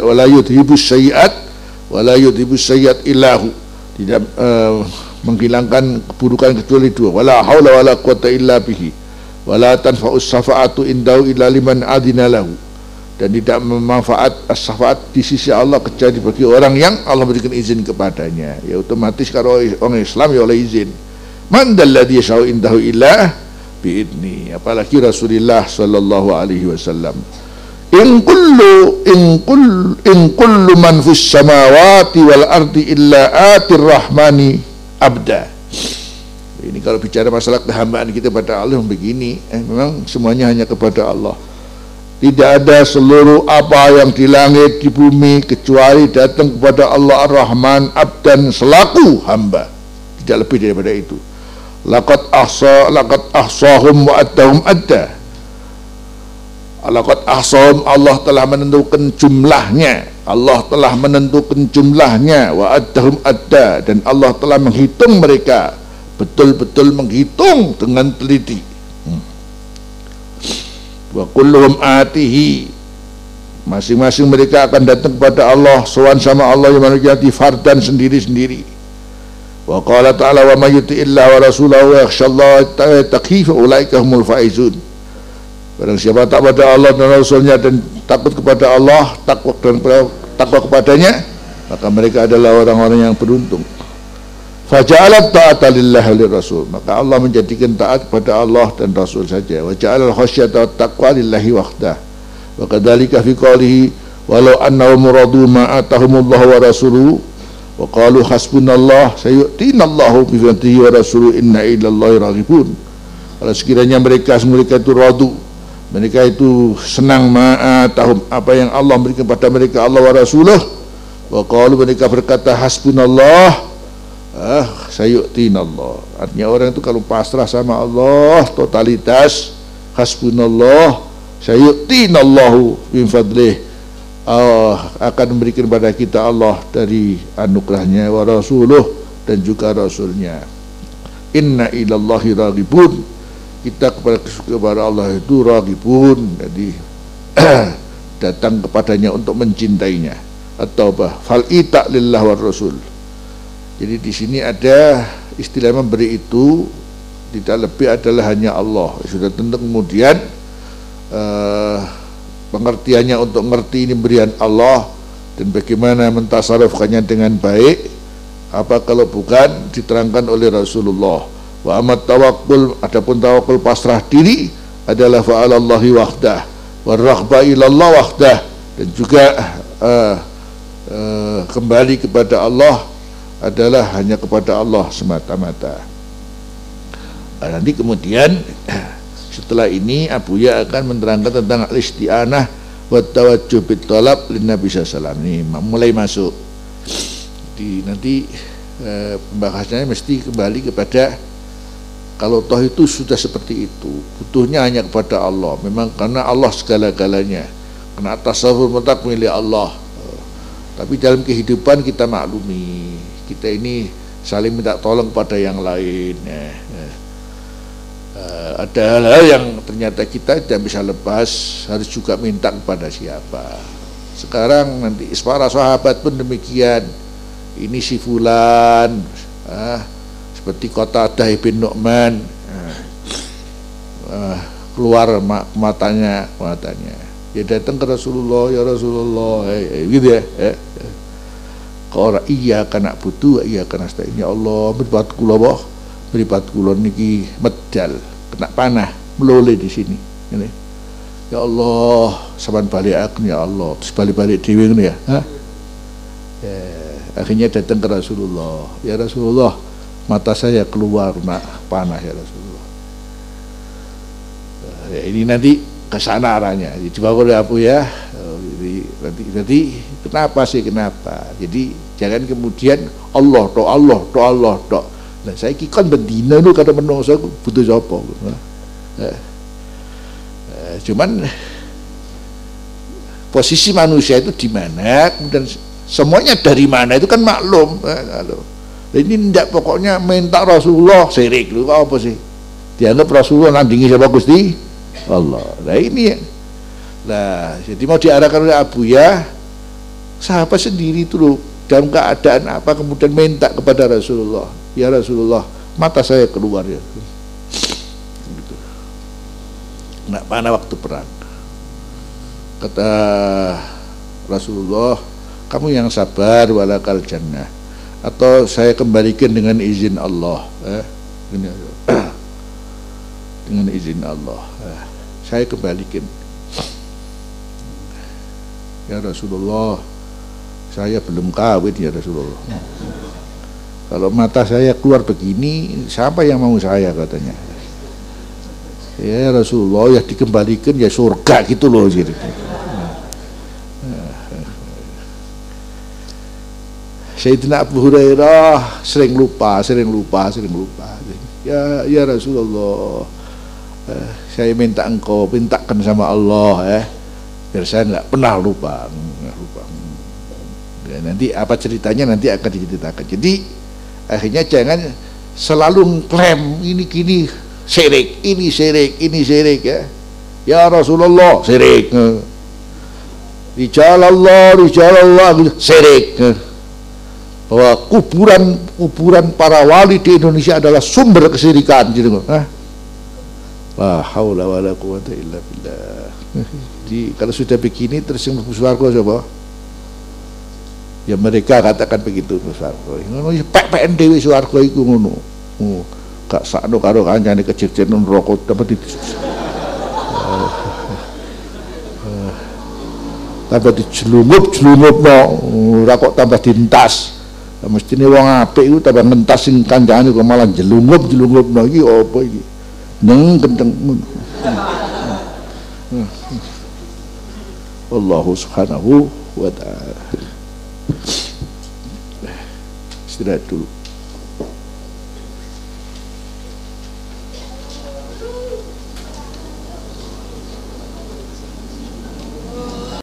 wala yudhibu sayyi'at wala yudhibu sayyi'at illahu tidak uh, menghilangkan keburukan kecuali dua. Wala haula wala quwata illa bihi wala tanfa'us syafa'atu indahu illa liman adina lahu. Dan tidak memanfaat syafaat di sisi Allah kecuali bagi orang yang Allah berikan izin kepadanya. Ya otomatis kalau orang Islam ya oleh izin. Man dalladhi yashau indahu illa biidni. Apalagi Rasulullah sallallahu alaihi wasallam. In kullu in kull in kullu man fis samawati wal ardi illa atir rahmani abda ini kalau bicara masalah kehambaan kita pada Allah begini eh, memang semuanya hanya kepada Allah. Tidak ada seluruh apa yang di langit di bumi kecuali datang kepada Allah Ar-Rahman abdan selaku hamba. Tidak lebih daripada itu. Laqad ahsa laqad ahsahum wa addahum adda. Alaqad ahsam Allah telah menentukan jumlahnya. Allah telah menentukan jumlahnya. Wa addahum adda. Dan Allah telah menghitung mereka betul-betul menghitung dengan teliti hmm. wa kulluhum atihi masing-masing mereka akan datang kepada Allah sowan sama Allah yang menjadi fardan sendiri-sendiri wa qala ta'ala wa may illa wa rasulahu wa yakhshallaha taqifa ulaika humul faizun Barang siapa tak pada Allah dan Rasulnya dan takut kepada Allah, takwa dan takwa kepadanya, maka mereka adalah orang-orang yang beruntung. Faja'alat ta'ata lillahi wa rasul. Maka Allah menjadikan taat kepada Allah dan Rasul saja. Wa ja'alal khasyata wa taqwa lillahi wahdah. Wa kadhalika fi qawlihi walau annahum radu ma atahumullah wa rasuluhu wa qalu hasbunallah sayu'tinallahu bi fadlihi wa rasuluhu inna ilallahi raghibun. Kalau sekiranya mereka mereka itu radu mereka itu senang ma'atahum apa yang Allah berikan kepada mereka Allah wa Rasulullah wa qalu mereka berkata hasbunallah ah sayu'tinallah artinya orang itu kalau pasrah sama Allah totalitas hasbunallah sayu'tinallahu min fadlih Allah akan memberikan kepada kita Allah dari anugerahnya wa Rasulullah dan juga Rasulnya. Inna ilallahi raghibun kita kepada kepada Allah itu ragibun jadi datang kepadanya untuk mencintainya. Atau apa fal ita lillah war rasul jadi di sini ada istilah memberi itu tidak lebih adalah hanya Allah. Sudah tentu kemudian uh, pengertiannya untuk ngerti ini berian Allah dan bagaimana mentasarufkannya dengan baik apa kalau bukan diterangkan oleh Rasulullah. Wa amat tawakul adapun tawakul pasrah diri adalah fa'alallahi wahdah wa raghba ilallah wahdah dan juga uh, uh, kembali kepada Allah adalah hanya kepada Allah semata-mata. Nah, nanti kemudian setelah ini Abu Ya akan menerangkan tentang isti'anah wa tawajjuh bitolab lin Nabi sallallahu ini mulai masuk. Di nanti e, pembahasannya mesti kembali kepada kalau toh itu sudah seperti itu butuhnya hanya kepada Allah. Memang karena Allah segala-galanya karena tasawuf mutlak milik Allah. Tapi dalam kehidupan kita maklumi kita ini saling minta tolong pada yang lain ya, ya. Uh, ada hal-hal yang ternyata kita tidak bisa lepas harus juga minta kepada siapa. Sekarang nanti para sahabat pun demikian. Ini si fulan uh, seperti kota Adah bin Nu'man. Uh, keluar matanya matanya. Dia datang ke Rasulullah ya Rasulullah eh, eh, gitu ya eh, eh. Orang iya kena butuh iya kena ini ya Allah. Berbuat kula boh. Mripat kula niki medal kena panah melole di sini. Ini. Ya Allah saban balik aku ya Allah. Terus balik-balik dewi ini ya ha? ya akhirnya datang ke Rasulullah. Ya Rasulullah mata saya keluar nak panah ya Rasulullah. Ya, ini nanti ke sana arahnya. Coba oleh apa ya oh, jadi nanti nanti kenapa sih kenapa? Jadi jangan kemudian Allah to Allah to Allah to Nah, saya kan bendina itu kata menungso butuh sapa. Eh, eh, cuman posisi manusia itu di mana kemudian semuanya dari mana itu kan maklum. Eh, ini tidak pokoknya minta Rasulullah serik lu apa sih? Dianggap Rasulullah nandingi siapa Gusti? Allah. Nah ini ya. Nah, jadi mau diarahkan oleh Abu ya sahabat sendiri itu loh dalam keadaan apa kemudian minta kepada Rasulullah? Ya Rasulullah mata saya keluar ya. Gitu. nggak mana waktu perang? Kata Rasulullah kamu yang sabar walakal jannah. Atau saya kembalikan dengan izin Allah eh, dengan izin Allah eh, saya kembalikan. Ya Rasulullah saya belum kawin ya Rasulullah kalau mata saya keluar begini siapa yang mau saya katanya ya Rasulullah ya dikembalikan ya surga gitu loh gitu. Sayyidina Abu Hurairah sering lupa, sering lupa, sering lupa. Ya, ya Rasulullah, eh, saya minta engkau mintakan sama Allah ya, biar saya nggak pernah lupa. Ya, nanti apa ceritanya nanti akan diceritakan. Jadi akhirnya jangan selalu klaim ini kini syirik ini syirik ini syirik ya. Ya Rasulullah syirik Rijal Allah Rijal Allah syirik bahwa kuburan kuburan para wali di Indonesia adalah sumber kesirikan gitu. La haula wala quwata illa billah. Jadi kalau sudah begini terus yang surga coba ya mereka katakan begitu swarga ngono ya pek-peken dhewe swarga iku ngono oh, gak sakno karo kancane kecil-kecil neraka dapat itu tambah dijelungup jelungup no ora kok tambah dintas mestine wong apik iku tambah ngentas sing kancane kok malah jelungup no iki apa iki neng kenceng Allah subhanahu wa ta'ala istirahat dulu